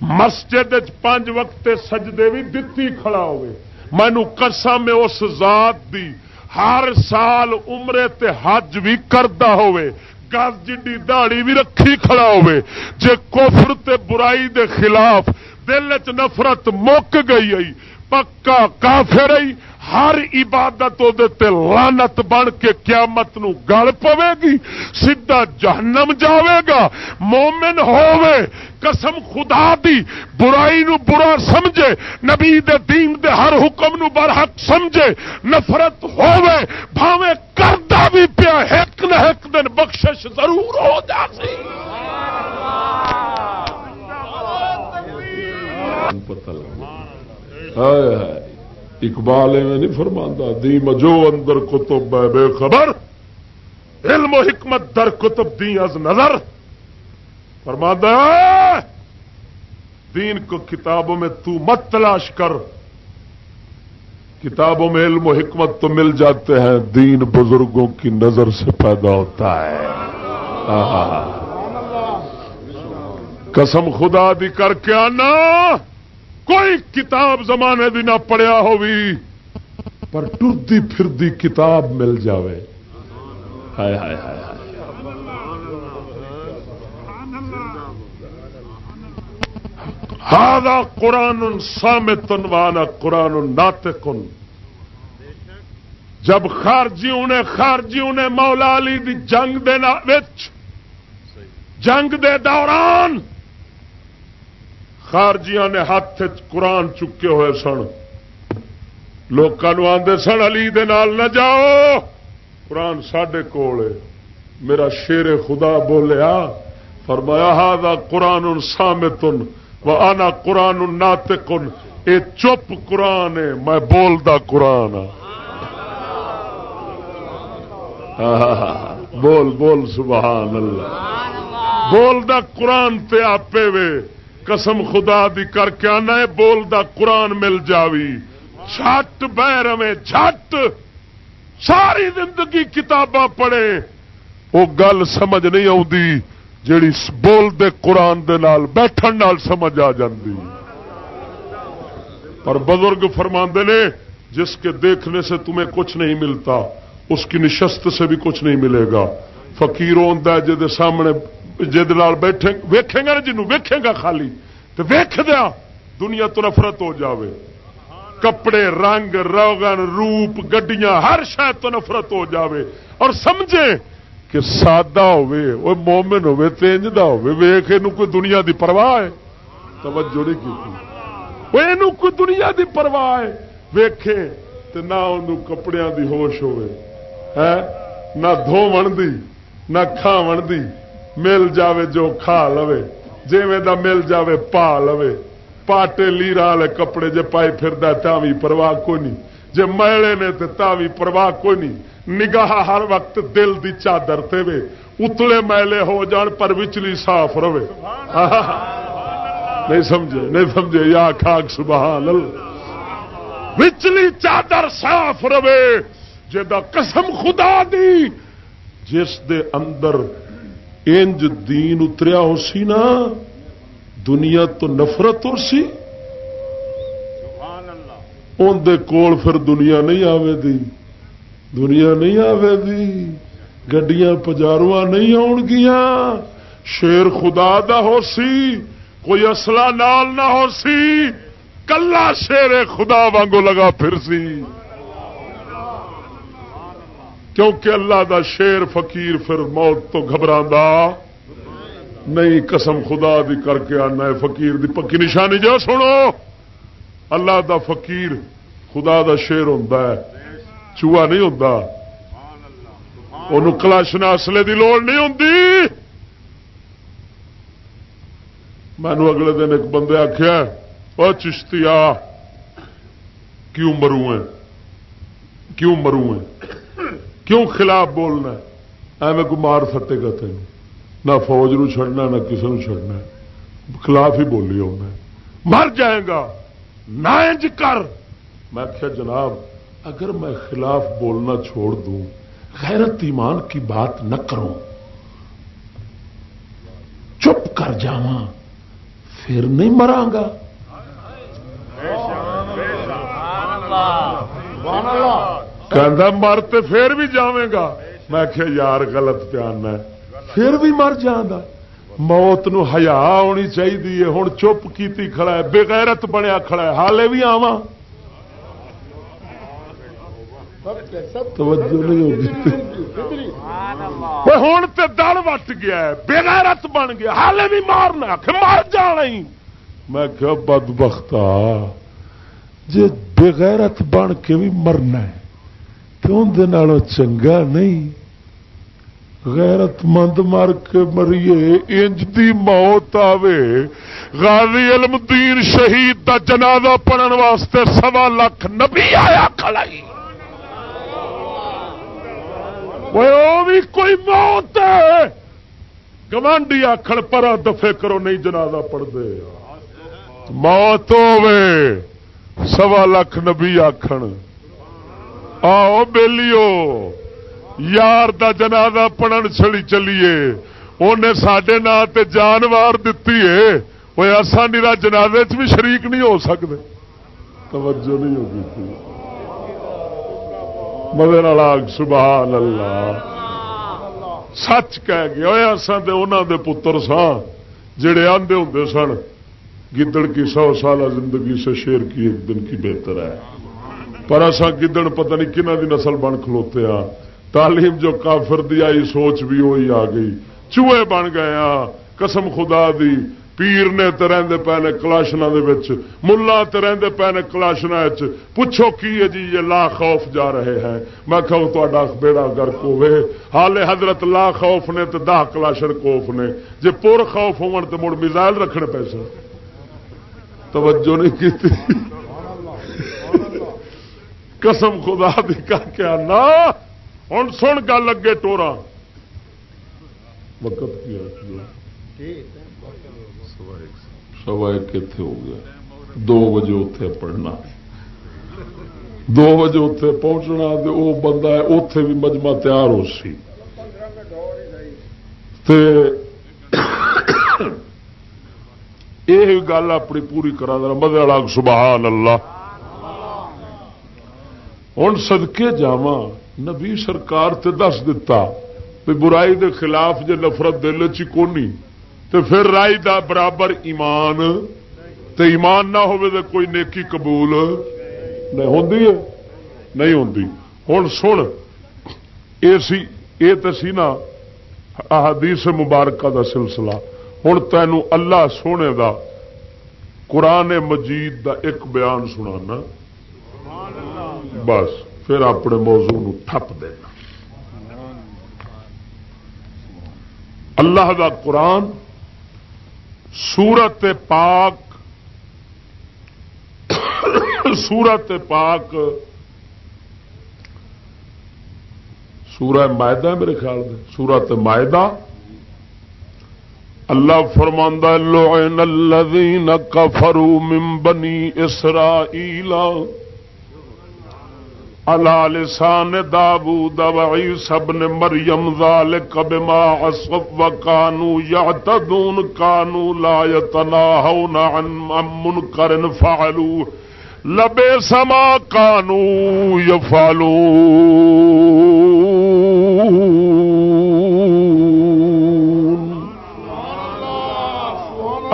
A: مسجد پانچ وقت سجدے بھی دتی کھڑا ہوئے مینو قسم اس ذات دی، ہر سال عمرے تے حج بھی کرتا ہوئے گز جی دہڑی بھی رکھی کھڑا ہوے جے کفر تے برائی دے خلاف دل چ نفرت مک گئی آئی، پکا کافر آئی ہر عبادت لانت بن کے قیامت نو گل پوے گی سیدا جہنم جاوے گا مومن ہووے قسم خدا دی برائی نو برا سمجھے نبی دے دین دے ہر حکم نو برحق سمجھے نفرت ہووے بھاوے کردا بھی پیا ایک نہ ایک دن بخشش ضرور ہو جا سی پتہ لگا اقبال میں نہیں فرماندہ دی مجو اندر کتب بے خبر، علم و حکمت در کتب دی از نظر۔ فرماندہ دین کو کتابوں میں تو مت تلاش کر۔ کتابوں میں علم و حکمت تو مل جاتے ہیں، دین بزرگوں کی نظر سے پیدا ہوتا ہے۔ قسم خدا دی کر کے آنا۔ کوئی کتاب زمانے دی نہ پڑھیا ہوگی پر ٹردی پھردی کتاب مل جاوے۔ ہائے ہائے ہائے ہاں قرآن سامت وانا قرآن ناطقن۔ جب خارجیوں نے خارجیوں نے مولا علی دی جنگ دے جنگ دے دوران خارجیاں نے ہاتھ قرآن چکے ہوئے سن۔ لوگوں آدھے سن علی دے نال نہ جاؤ۔ قرآن سڈے کول میرا شیر خدا بولیا فرمایا ہا قرآن سامتن و آنا قرآن ناتکن اے چپ قرآن ہے میں بولدا قرآن ہاں۔ بول بول سبحان اللہ۔ بولدا قرآن تے آپ وے۔ قسم خدا دی کر کے آنا ہے بولدا قرآن مل جاوی۔ جھٹ بہ رہے، جھٹ۔ ساری زندگی کتاباں پڑھے وہ گل سمجھ نہیں آتی جیڑی بول دے قرآن دے نال، بیٹھن نال سمجھ آ جاندی۔ پر بزرگ فرماندے نے، جس کے دیکھنے سے تمہیں کچھ نہیں ملتا، اس کی نشست سے بھی کچھ نہیں ملے گا۔ فقیر ہوتا ہے، جہد سامنے جہد بیٹھے ویکھے گا نا جنوں؟ ویکھے گا خالی۔ تو ویکھ دیا دنیا تو نفرت ہو جاوے۔ کپڑے، رنگ روگن روپ، گڈیاں، ہر شاید تو نفرت ہو جاوے۔ اور سمجھے کہ سادہ ہوے وہ مومن ہوے تینجدہ ہوے ویخ یہ کوئی دنیا دی پرواہ ہے؟ توجہ نہیں کی وہ کوئی دنیا دی پرواہ ہے؟ ویکھے تو نہ انہوں کپڑیاں دی ہوش ہوے ہے نہ دھوون دی نہ کھاون دی مل جاوے جو کھا لوے۔ جیویں دا مل جاوے پا لوے۔ پاٹے لیرا والے کپڑے جے پائی پھر تاوی پرواہ کوئی نہیں جے میلے نے تے پرواہ کوئی نہیں نگاہ ہر وقت دل دی چادر تے وے۔ اتلے میلے ہو جان پر وچلی صاف رہے۔ نہیں سمجھے نہیں سمجھے۔ یا کھاک سبحان اللہ۔ وچلی چادر صاف رہے۔ جا قسم خدا دی جس دے اندر انج دین اتریا ہو سی نا، دنیا تو نفرت ہو سی۔ اندر کول پھر دنیا نہیں آوے دی۔ دنیا نہیں آوے دی۔ گڈیاں پجارواں نہیں آن گیا شیر خدا دا ہو سی، کوئی اصلہ نال نہ ہو سی۔ کلا شیر خدا وانگو لگا پھر سی۔ کیونکہ اللہ دا شیر فقیر پھر موت تو گھبرا نہیں، قسم خدا دی کر کے آنا ہے، فقیر دی پکی نشانی۔ جو سنو، اللہ دا فقیر خدا دا شیر ہوں چوہا نہیں ہوں وہ کلاشنا اصلے دی لوڑ نہیں ہوں مینو اگلے دن ایک بندے آخیا وہ چشتی آ کیوں مرو ہے کیوں مرو ہے کیوں خلاف بولنا ایویں کو مار سٹے گا تین نہ فوج نو چڑنا نہ کسی نو چڑنا خلاف ہی بولی ہونا مر جائے گا۔ نہ انج کر۔ میں کیا جناب، اگر میں خلاف بولنا چھوڑ دوں، غیرت ایمان کی بات نہ کروں، چپ کر جا پھر نہیں مرا گا۔ کہ مرتے پھر بھی جاویں گا میں کیا یار غلط پیان ہے پھر بھی مر جانا موت نو ہیا ہونی چاہیے ہوں چپ کی کھڑا ہے بغیرت بنیا کھڑا ہے حالے بھی آوا ہوں تو دل وٹ گیا بغیرت بن گیا حالے بھی مارنا مر جانا ہی میں کیا بد بختا جی بغیرت بن کے بھی مرنا ہے تو اندر چنگا نہیں۔ غیرت مند مر کے مریے، انج دی موت آوے۔ غازی علم دین شہید دا جنازہ پڑھن واسطے سوا لاکھ نبی آیا کھڑائی وہ بھی کوئی موت ہے۔ گوانڈی آخر پر دفے کرو، نہیں جنازہ پڑھ دے موت ہوے سوا لاکھ نبی آخر آؤ بیلیو، یار دا جنازہ پڑھن چلی چلیے۔ انہیں سڈے نا جانوار دیتی ہے۔ وہ ایسا نیلا جنازے چ بھی شریک نہیں ہو سکتے توجہ نہیں ہوگی۔ تھی مدر آگ سبحان اللہ سچ کہہ گیا اصا تو انہوں دے پتر سا جڑے آدھے ہوں سن، گدڑ کی سو سالہ زندگی سے شیر کی ایک دن کی بہتر ہے۔ پر اصا گدڑ پتہ نہیں کنہ دی نسل بن کھلوتے ہاں تعلیم جو کافر دی آئی سوچ بھی وہی آ گئی۔ چوہے بن گئے قسم خدا دی۔ پیر نے تو رہتے پے نے کلاشنا ملا تو رہتے پے نے کلاشنا پوچھو کی ہے جی یہ لا خوف جا رہے ہیں۔ میں کہوں تا بیڑا گرک ہوے حال حضرت لا خوف نے تو دہ کلاشن کوف نے۔ جی پور خوف ہو مڑ میزائل رکھنے پیسے۔ توجہ نہیں کی قسم خدا دی کر کے آنا۔ ہوں سن گل اگے ٹورا۔ وقت کی سوا ایک کتنے ہو گیا؟ دو بجے اتے پڑھنا۔ دو بجے اتے پہنچنا وہ بندہ ہے اتے بھی مجمع تیار ہو سی۔ یہ گل اپنی پوری کرا دینا مدد سبحان اللہ۔ ہوں سدکے جا نبی سرکار تے دس دتا برائی دے خلاف جے نفرت دل چونی تو پھر رائی دا برابر ایمان، تے ایمان نہ ہوئے ہو کوئی نیکی قبول نہیں ہوندی ہے، نہیں ہوندی۔ ہوں سن یہ تو سی نا، احادیث مبارکہ دا سلسلہ۔ ہوں تینوں اللہ سونے دا، قرآن مجید دا ایک بیان سنانا۔ بس، پھر اپنے موضوع نو ٹھپ دینا۔ اللہ دا قرآن، سورت پاک سورت پاک، سورہ معدہ میرے خیال میں، سورت معدہ اللہ فرماندہ لعن الذین کفروا من بنی اسرائیل۔ على لسان داوود وعيسى ابن مريم ذلك بما عصوا وكانوا يعتدون كانوا لا يتناهون عن منكر فعلوا لبئس ما كانوا يفعلون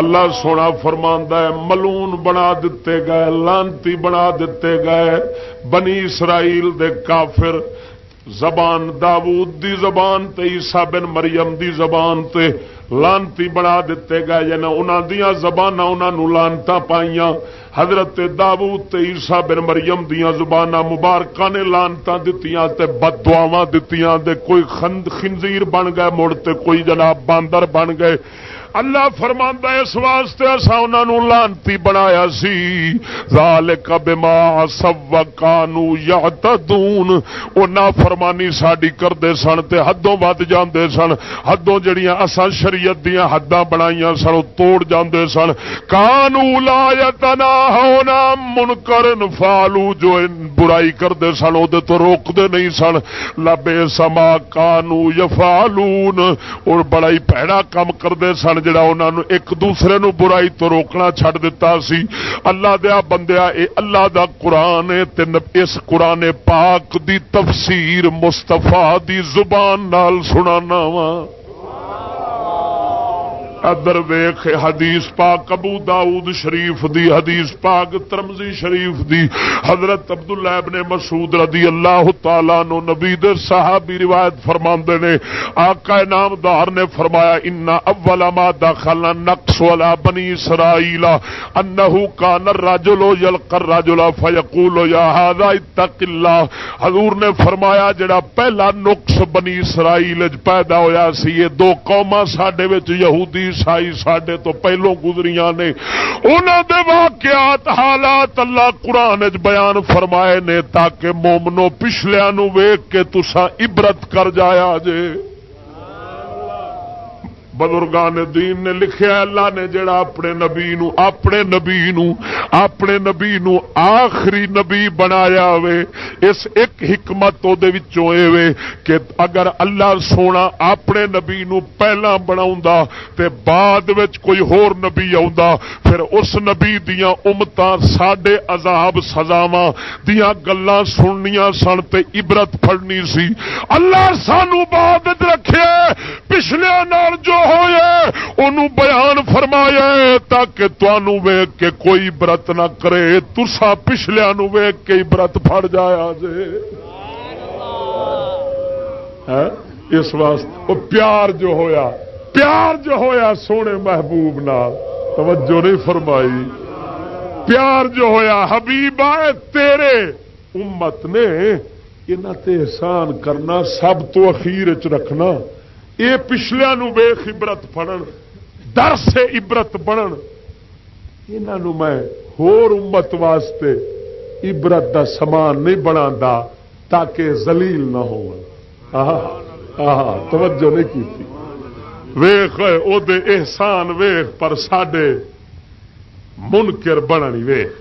A: اللہ سونا فرماندہ ہے، ملون بنا دیتے گئے، لانتی بنا دیتے گئے۔ بنی اسرائیل دے کافر زبان داود دی زبان تے، عیسیٰ بن مریم دی زبان تے لانتی بنا دیتے گئے۔ یعنی انہاں دیاں زباناں، انہاں نو لانتا پائیاں۔ حضرت داود تے عیسیٰ بن مریم دیاں زباناں مبارکاں نے لانتا دتیاں تے بد دعاواں دتیاں دے۔ کوئی خند، خنزیر بن گئے، مڑ تے کوئی جناب باندر بن گئے۔ اللہ فرما اس واسطے اصا انہوں لانتی بنایا سی۔ ذالک بما سب کانو یا تدون وہ فرمانی ساری کرتے سن تے حدوں ود جاندے سن۔ حدوں جڑیاں اسا شریعت دیاں حداں بنائیاں سن توڑ جاندے سن۔ کانو لا یتنا ہونا منکر فالو جو برائی کرتے سن وہ تو روکتے نہیں سن۔ لبے سما کانو یفالون اور بڑا ہی پیڑا کام کرتے سن جڑا انہوں نے ایک دوسرے نو برائی تو روکنا چھڑ دیتا سی۔ اللہ دیا بندیا، اے اللہ دا قرآن اس قرآن پاک دی تفسیر مستفا دی زبان نال سنانا وا۔ ادر ویخ حدیث پاک ابو داؤد شریف دی، حدیث پاک ترمزی شریف دی۔ حضرت عبداللہ ابن مسعود رضی اللہ تعالی نو نبی دے صحابی روایت فرماندے نے، آقا نامدار نے فرمایا، ان اول ما دخل نقص ولا بنی اسرائیل انه كان الرجل يلقى الرجل فيقول يا هذا اتق الله حضور نے فرمایا، جڑا پہلا نقص بنی اسرائیل پیدا ہویا سی، یہ دو قوماں ساڈے وچ یہودی عیسائی سڈے تو پہلو گزری نے انہوں دے واقعات، حالات اللہ قرآن بیان فرمائے نے تاکہ مومنو پچھلیا نو ویگ کے تسا عبرت کر جایا جے۔ بزرگان دین نے لکھیا اللہ نے جڑا اپنے نبی نو، اپنے نبی نو، اپنے نبی نو آخری نبی بنایا وے اس ایک حکمت او دے وچوں اے وے کہ اگر اللہ سونا اپنے نبی نو پہلا بناوندا تے بعد وچ کوئی ہور نبی آوندا، پھر اس نبی دیاں امتاں ساڈے عذاب سزاواں دیاں گلاں سننیاں سن تے عبرت پھڑنی سی۔ اللہ سانو بعد وچ رکھے، پچھلے نال جو ہوئے انہوں بیان فرمایا تاکہ تنوع ویگ کے کوئی برت نہ کرے۔ تسا پچھلیا نو ویگ کے برت پڑ جایا جے۔ ہاں؟ اس واسطے وہ پیار جو ہویا، پیار جو ہویا سونے محبوب نال، توجہ نہیں فرمائی۔ پیار جو ہویا، حبیب آئے تیرے۔ امت نے یہاں تے احسان کرنا، سب تو اخیر چ رکھنا۔ یہ پچھلیا ویخ عبرت پڑن در سے عبرت بنن۔ یہ میں ہور امت واسطے عبرت دا سامان نہیں بنا تاکہ زلیل نہ ہو توجہ نہیں کی تھی ویخ او دے احسان ویخ پر ساڈے منکر بننی ویخ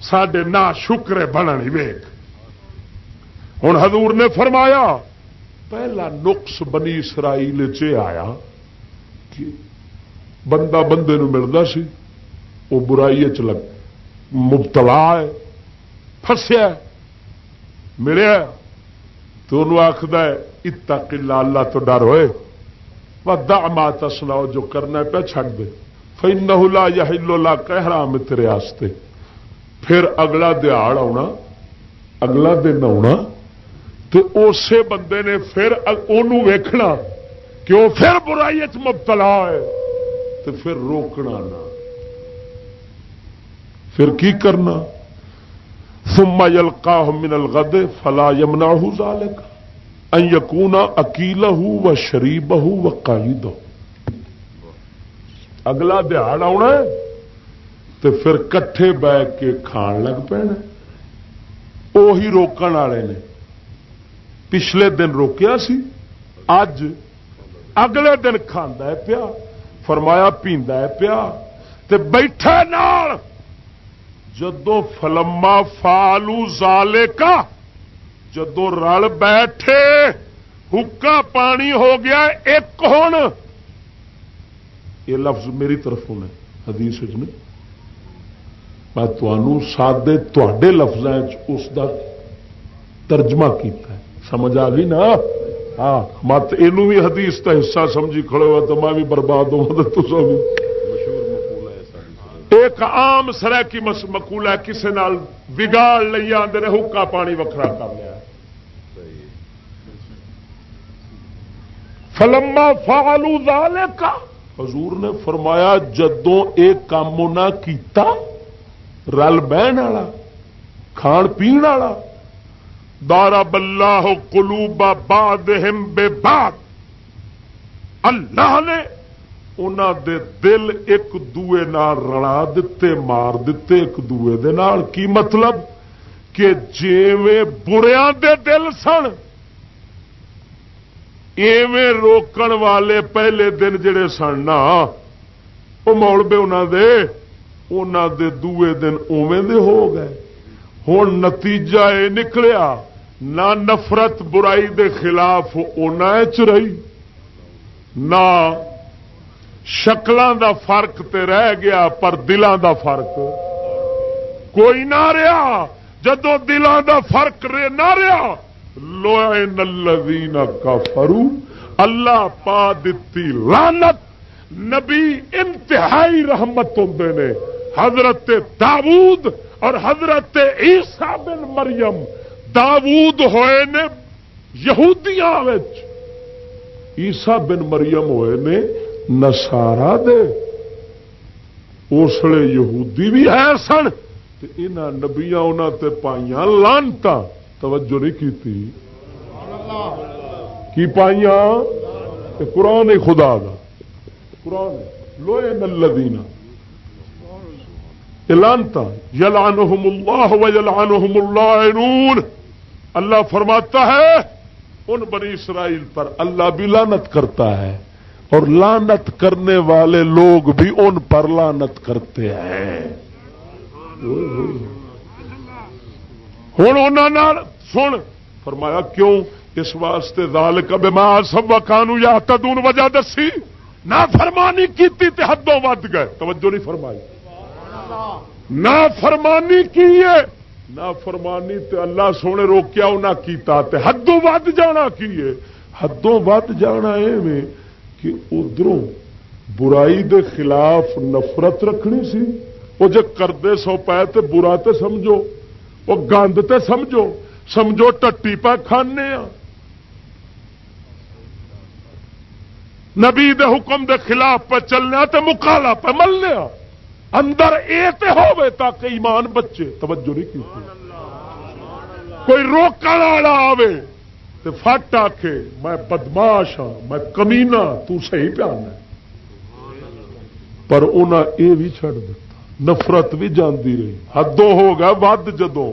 A: سڈے نہ شکرے بننی ویخ ہوں حضور نے فرمایا پہلا نقص بنی اسرائیل چ آیا کہ بندہ بندے نو ملتا سی، وہ برائی چ مبتلا ہے فسیا ملیا تو انہوں آخد اتا کلا اللہ تو ڈر ہوئے۔ دا مات سناؤ جو کرنا پہ چھڑ دے۔ فن لا یا ہلو لا کہرا مترے پھر اگلا دیہڑ آنا اگلا دن آنا تو اسی بندے نے پھر ویکھنا کہ وہ پھر برائی مبتلا ہے تو پھر روکنا نہ۔ پھر کی کرنا؟ ثم يلقاه من الغد فلا يمنعه ذلك ان يكون اكيله وشريبه وقائده اگلا دہاڑ آنا تو پھر کٹھے بہ کے کھان لگ پینا وہی روکن والے نے۔ پچھلے دن روکیا سی اج اگلے دن کھانا ہے پیا، فرمایا پیندا ہے پیا، تے بیٹھے نال۔ جدو فلما فالو زالے کا جدو رل بیٹھے حکا پانی ہو گیا ایک ہوں یہ لفظ میری طرف نے حدیث میں میں سادے تے لفظ اس کا ترجمہ کیتا ہے۔ سمجھ آ گئی نا ہاں مت یہ بھی حدیث کا حصہ سمجھی کھڑے ہوا تو میں بھی برباد ہوں تو ایک عام سرح کی مقول ہے کسی نال بگاڑ لے آدھے حکا پانی وکرا کر لیا فلما فالو کا حضور نے فرمایا جدوں ایک کام نہ کیتا رل بہن والا کھان پی والا دارا بلا ہو کلوبا باد بے باد اللہ نے انہوں دے دل ایک دوے نال رلا دیتے مار دیتے ایک دوے دے نال۔ کی مطلب؟ کہ جیویں بریا دے دل سن، ایویں روکن والے پہلے دن جڑے سن نا وہ بے انہوں دے انہوں دے دوے دن اوے دے ہو گئے۔ ہوں نتیجہ یہ نکلیا۔ نہ نفرت برائی دے خلاف رہی، نہ شکلوں دا فرق تے رہ گیا پر دلان دا فرق۔ کوئی نہ رہا، جدو دلان دا فرق رے نہ رہا لوئے نلوین کا فرو اللہ پا دیتی لانت نبی انتہائی رحمت ہوں نے، حضرت داود اور حضرت عیسیٰ بن مریم داود ہوئے نے یہودیاں عیسا بن مریم ہوئے نے نسارا دے۔ اسلے یہودی بھی ہے سن یہاں نبیا تے پائیا لانتا۔ توجہ نہیں کی تھی کی پائیا قرآن خدا دا۔ قرآن لوہے نلدینا لانتا یلانہم اللہ و یلانہم اللہ اللہ فرماتا ہے، ان بنی اسرائیل پر اللہ بھی لانت کرتا ہے اور لانت کرنے والے لوگ بھی ان پر لانت کرتے ہیں۔ ہوں انہوں سن، فرمایا کیوں؟ اس واسطے دال کا بیمار سب کانو یا تدون وجہ دسی۔ نہ فرمانی کی حدوں ود گئے۔ توجہ نہیں فرمائی۔ نہ فرمانی کی ہے نہ فرمانی تے اللہ سونے روکیا انہیں کیتا تے حدوں ود جانا کیے حدوں ود جانا ایویں کہ ادھروں برائی دے خلاف نفرت رکھنی سی۔ وہ جے کردے سو پائے تے برا تے سمجھو، وہ گند تے سمجھو سمجھو ٹٹی پا کھانے نبی دے حکم دے خلاف پہ چلنے تے مکالا پہ ملنے اندر اے تے ہوئے تاکہ ایمان بچے، توجہ نہیں کی کوئی روکن والا آوے تے فٹ آکھے، میں بدماش ہاں میں کمینا تو صحیح پیان ہے۔ پر انہیں یہ بھی چھڑ دیتا نفرت بھی جاندی رہی۔ حدوں ہو گیا، ود جدوں۔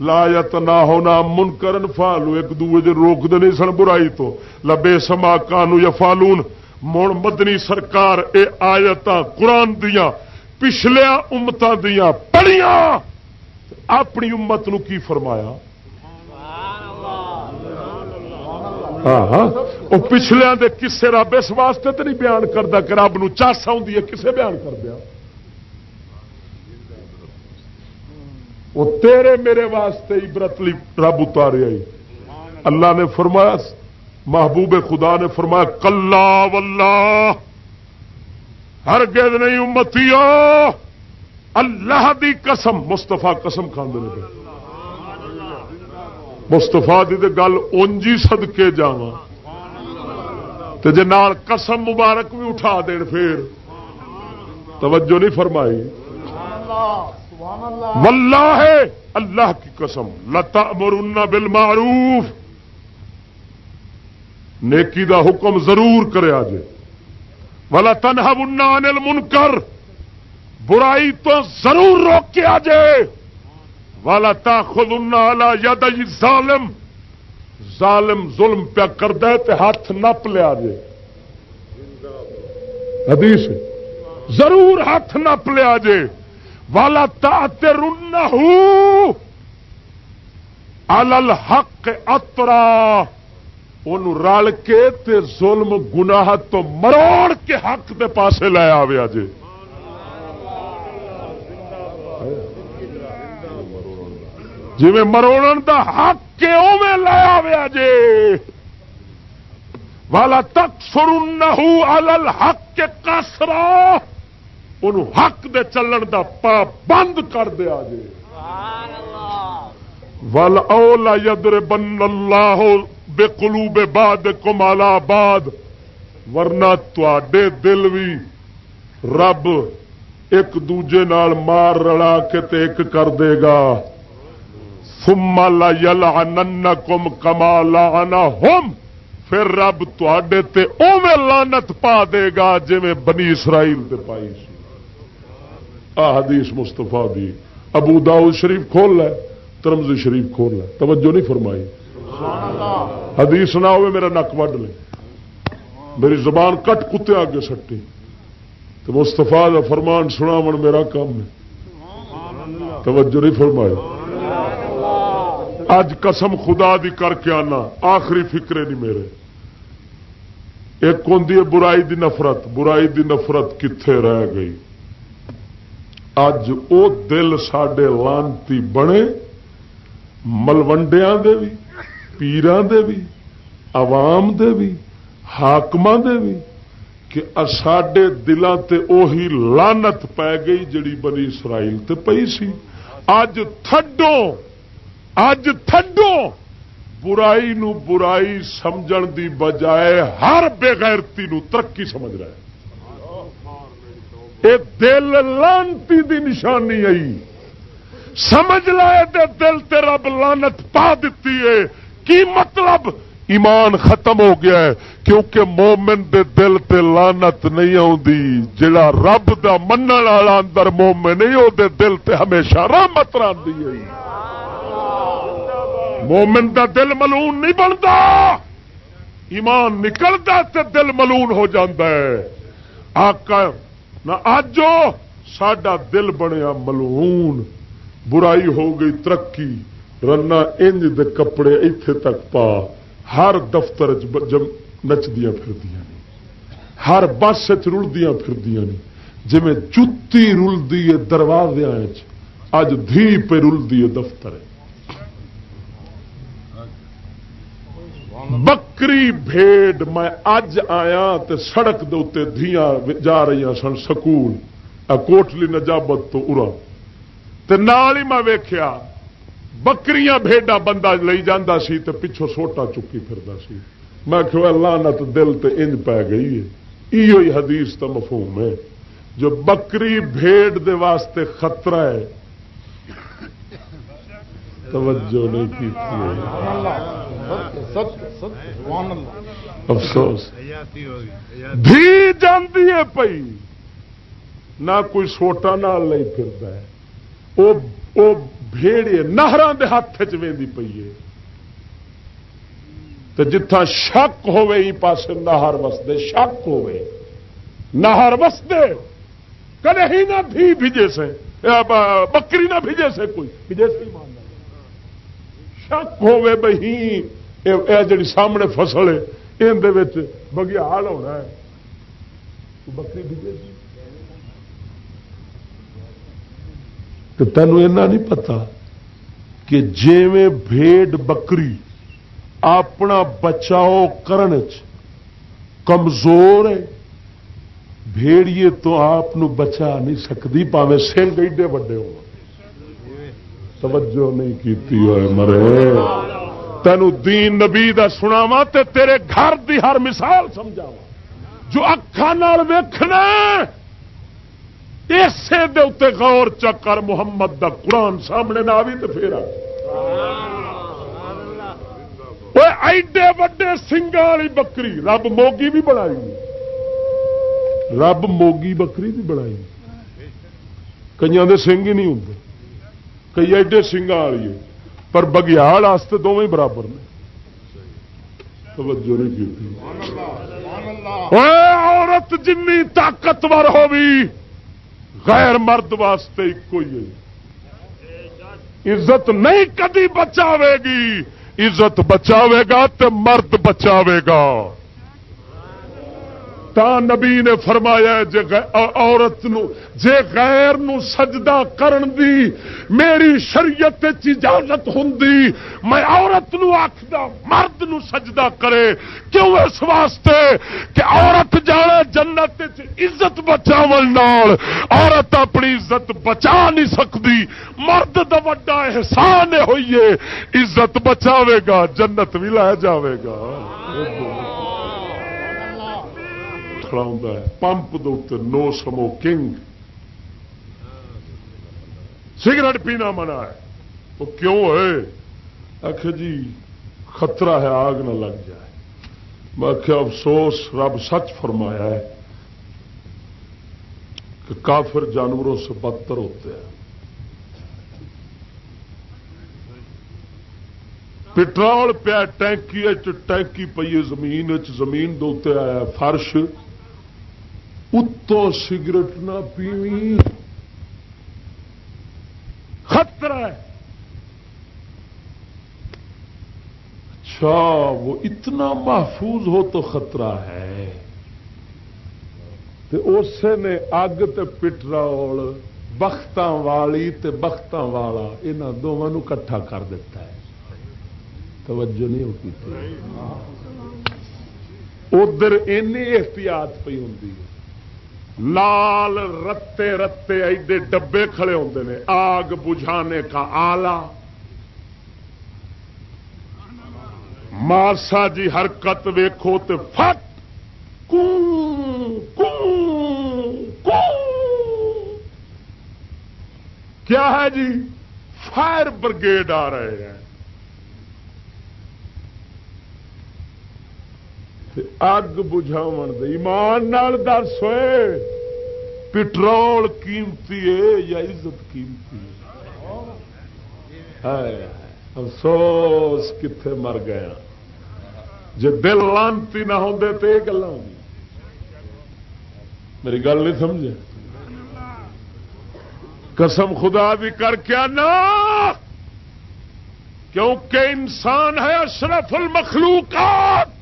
A: لایت نہ ہونا من کرن فالو ایک دوجے روک دے نہیں سن برائی تو۔ لبے سما کانو یا فالون مڑ مدنی سرکار اے آیت قرآن دیا پچھلیا امتوں دیا پڑھیا اپنی امت نو کی فرمایا؟ ہاں, ہاں۔ وہ پچھلیا دے کسے رب اس واسطے تو نہیں بیان کرتا کہ رب نو چاس آ کسے بیان کر دیا؟ وہ تیرے میرے واسطے عبرت لی رب اتارے آئی۔ اللہ نے فرمایا، محبوب خدا نے فرمایا، کلا واللہ۔ ہر نہیں امتی اللہ دی قسم مستفا قسم کھانے لگے مستفا دی گل اونجی سدکے جا جے نال قسم مبارک بھی اٹھا دین پھر۔ توجہ نہیں فرمائی۔ واللہ، اللہ کی قسم۔ لتا مرنا بالمعروف۔ نیکی دا حکم ضرور کرے آجے۔ والا تنہا بننا انل منکر برائی تو ضرور روک کے آجے۔ والا تا خود انا ید ظالم ظالم ظلم پیا کر دے تے ہاتھ نپ لیا جے حدیث۔ ضرور ہاتھ نپ لیا جے والا تا تر الحق اترا ان رل کے تے ظلم گناہ تو مروڑ کے حق دے پاسے لے آیا جی جی مروڑ دا حق کے اوے لے آیا جے والا تک سر الحق کے کسرا ان حق دے چلن دا پا بند کر دیا جی ول اولا یدر بن اللہ بے کلو بے باد کمالا باد ورنہ تے دل بھی رب ایک دوجے نال مار رلا کے تے ایک کر دے گا۔ سما لا یل کم کما لانا ہوم پھر رب تے اوے لانت پا دے گا جی بنی اسرائیل تے پائی سی حدیث مستفا دی۔ ابو داؤد شریف کھول لے ترمزی شریف کھول لے۔ توجہ نہیں فرمائی۔ حدیث نہ ہوئے میرا نک وڈ لے۔ میری زبان کٹ کتے آگے سٹی۔ تو مستفا کا فرمان سنا من میرا کام ہے۔ توجہ نہیں فرمائی۔ اج قسم خدا دی کر کے آنا، آخری فکرے نہیں میرے۔ ایک ہوں برائی دی نفرت، برائی دی نفرت کتنے رہ گئی؟ اج او دل سڈے لانتی بنے ملوڈیا دے بھی پیران دے بھی، عوام دے بھی حاقم دے بھی کہ ساڈے دلان تے اوہی لانت پی گئی جڑی بنی اسرائیل تے پئی سی۔ اج تھڈو اج تھڈو برائی نو برائی سمجھن دی بجائے ہر بےغیرتی نو ترقی سمجھ رہا ہے۔ اے دل لانتی دی نشانی آئی۔ سمجھ لائے دے دل تے رب لانت پا دیتی ہے۔ کی مطلب؟ ایمان ختم ہو گیا ہے، کیونکہ مومن دے دل تے لانت نہیں آتی جڑا رب دا من والا اندر مومن نہیں وہ دل تے ہمیشہ رحمت راندی ہے۔ مومن دا دل ملون نہیں بنتا۔ ایمان نکلتا تے دل ملون ہو جاتا ہے۔ آقا، نہ اج ساڈا دل بنیا ملہون برائی ہو گئی، ترقی۔ رنا انج دے کپڑے ایتھے تک پا ہر دفتر نچدیا پھردیاں ہر بس رلدیاں پھردیاں جی جتی رلدی ہے دروازے اج دھی پہ رلدی ہے دفتر بکری بھیڑ میں اج آیا تے سڑک دے دیا جا رہی سن سکول کوٹلی نجابت تو ارا تے نال ہی میں ویخیا بکریاں بھیڈا بندہ لئی جانا سی تے پچھوں سوٹا چکی پھر سی۔ میں کہ لانت دل تے انج پی گئی ہے۔ یہ حدیث تو مفہوم ہے۔ جو بکری بھیڑ دے واسطے خطرہ ہے۔ توجہ نہیں کی افسوس۔ دھی جانتی ہے پئی۔ نہ کوئی سوٹا نال نہیں پھرتا ہے۔ وہ بھیڑے نہر کے ہاتھ چی پی ہے۔ تو جتھا شک ہوے پاس نہر وسدے، شک ہوے نہر وسدے۔ کدے ہی نہ بھی بھیجے سے۔ بکری نہ بھیجے سے کوئی۔ بھیجے سے مان شک ہوے بہی اے جڑی سامنے فصل ہے اندر بگیال ہونا ہے۔ بکری بھیجے سی۔ تو تینوں ایسا نہیں پتا کہ جیویں بھیڑ بکری اپنا بچاؤ کرنے کمزور ہے۔ بھیڑیے تو آپ بچا نہیں سکتی پاوے سنگ ایڈے وڈے ہو۔ توجہ نہیں کیتی ہوئے مرے۔ تینوں دین نبی دا سناوا تے تیرے گھر دی ہر مثال سمجھاوا جو اکھان ویکھنا اسے دے غور چکر محمد دا قرآن سامنے نہ آئی تو پھر ایڈے وڈے سنگا والی بکری رب موگی بھی بنائی۔ رب موگی بکری بھی بنائی۔ کئی دے سنگ ہی نہیں ہوں کئی ایڈے سنگا والی پر بگیال دونوں برابر نے۔ توجہ نہیں کی۔ عورت جن طاقتور ہوگی غیر مرد واسطے ایک ہے۔ عزت نہیں کدی بچاوے گی۔ عزت بچاوے گا تو مرد بچاوے گا۔ تا نبی نے فرمایا جے عورت نو جے غیر نو سجدہ کرن دی، میری شریعت اجازت ہوں میں عورت نو آخدا مرد نو سجدہ کرے۔ کیوں اس واسطے کہ عورت جانے جنت عزت بچا عورت اپنی عزت بچا نہیں سکتی مرد دا وڈا احسان ہوئیے عزت بچاوے گا، جنت بھی لے جاوے گا۔ کھڑا ہے پمپ دے نو سموکنگ سگریٹ پینا منع ہے وہ کیوں ہے آخ جی خطرہ ہے آگ نہ لگ جائے میں آخیا افسوس رب سچ فرمایا ہے کہ کافر جانوروں سے بدتر ہوتے ہیں پٹرول پیا ٹینکی ٹینکی پی زمین زمین دے آیا فرش اتو سگریٹ نہ پیوی۔ خطرہ ہے۔ اچھا وہ اتنا محفوظ ہو تو خطرہ ہے۔ اسے نے اگ پٹرول بخت والی بخت والا یہاں دونوں کٹھا کر دیتا ہے۔ توجہ نہیں ہوتی ادھر این احتیاط پی ہوں لال رتے رتے ایڈے ڈبے کھڑے ہوتے ہیں آگ بجھانے کا آلہ۔ مارسا جی حرکت ویکھو تو فٹ کیا ہے جی؟ فائر بریگیڈ آ رہے ہیں۔ اگ بجھاو ایمان نال دس ہوئے۔ پٹرول قیمتی ہے یا عزت قیمتی ہے؟ افسوس کتنے مر گیا۔ جی دل لانتی نہ ہوں تو یہ گلا میری گل نہیں سمجھے؟ قسم خدا بھی کر کے نا کیونکہ انسان ہے اشرف المخلوقات۔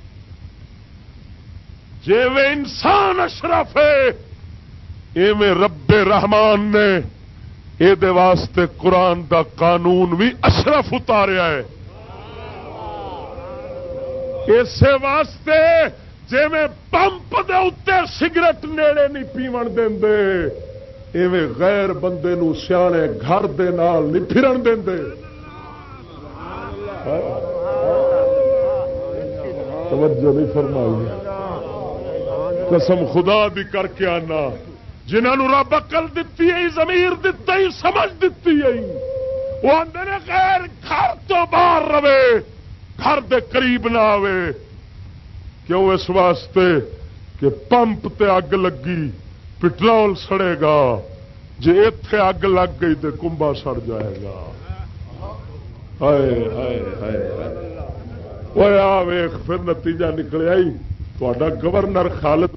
A: جی انسان اشرف ہے، ایویں رب رحمان نے یہ واسطے قرآن دا قانون بھی اشرف اتاریا ہے۔ اسی واسطے جی پمپ دے اتنے سگریٹ نیڑے نہیں پیو دے ایویں غیر بندے نو سیانے گھر دے نال نہیں پھرن دے توجہ نہیں فرمائی۔ قسم خدا بھی کر کے آنا۔ جنہوں رب اکل دیتی ہے زمیر دتا ہی سمجھ دیتی ہے۔ وہ آدھے خیر گھر تو باہر رہے، گھر دے قریب نہ آوے۔ کیوں اس واسطے کہ پمپ تے اگ لگی، پٹرول سڑے گا۔ جی اتے اگ لگ گئی تو کمبا سڑ جائے گا۔ آ ویخ پھر نتیجہ نکلیا ہی گورنر خالد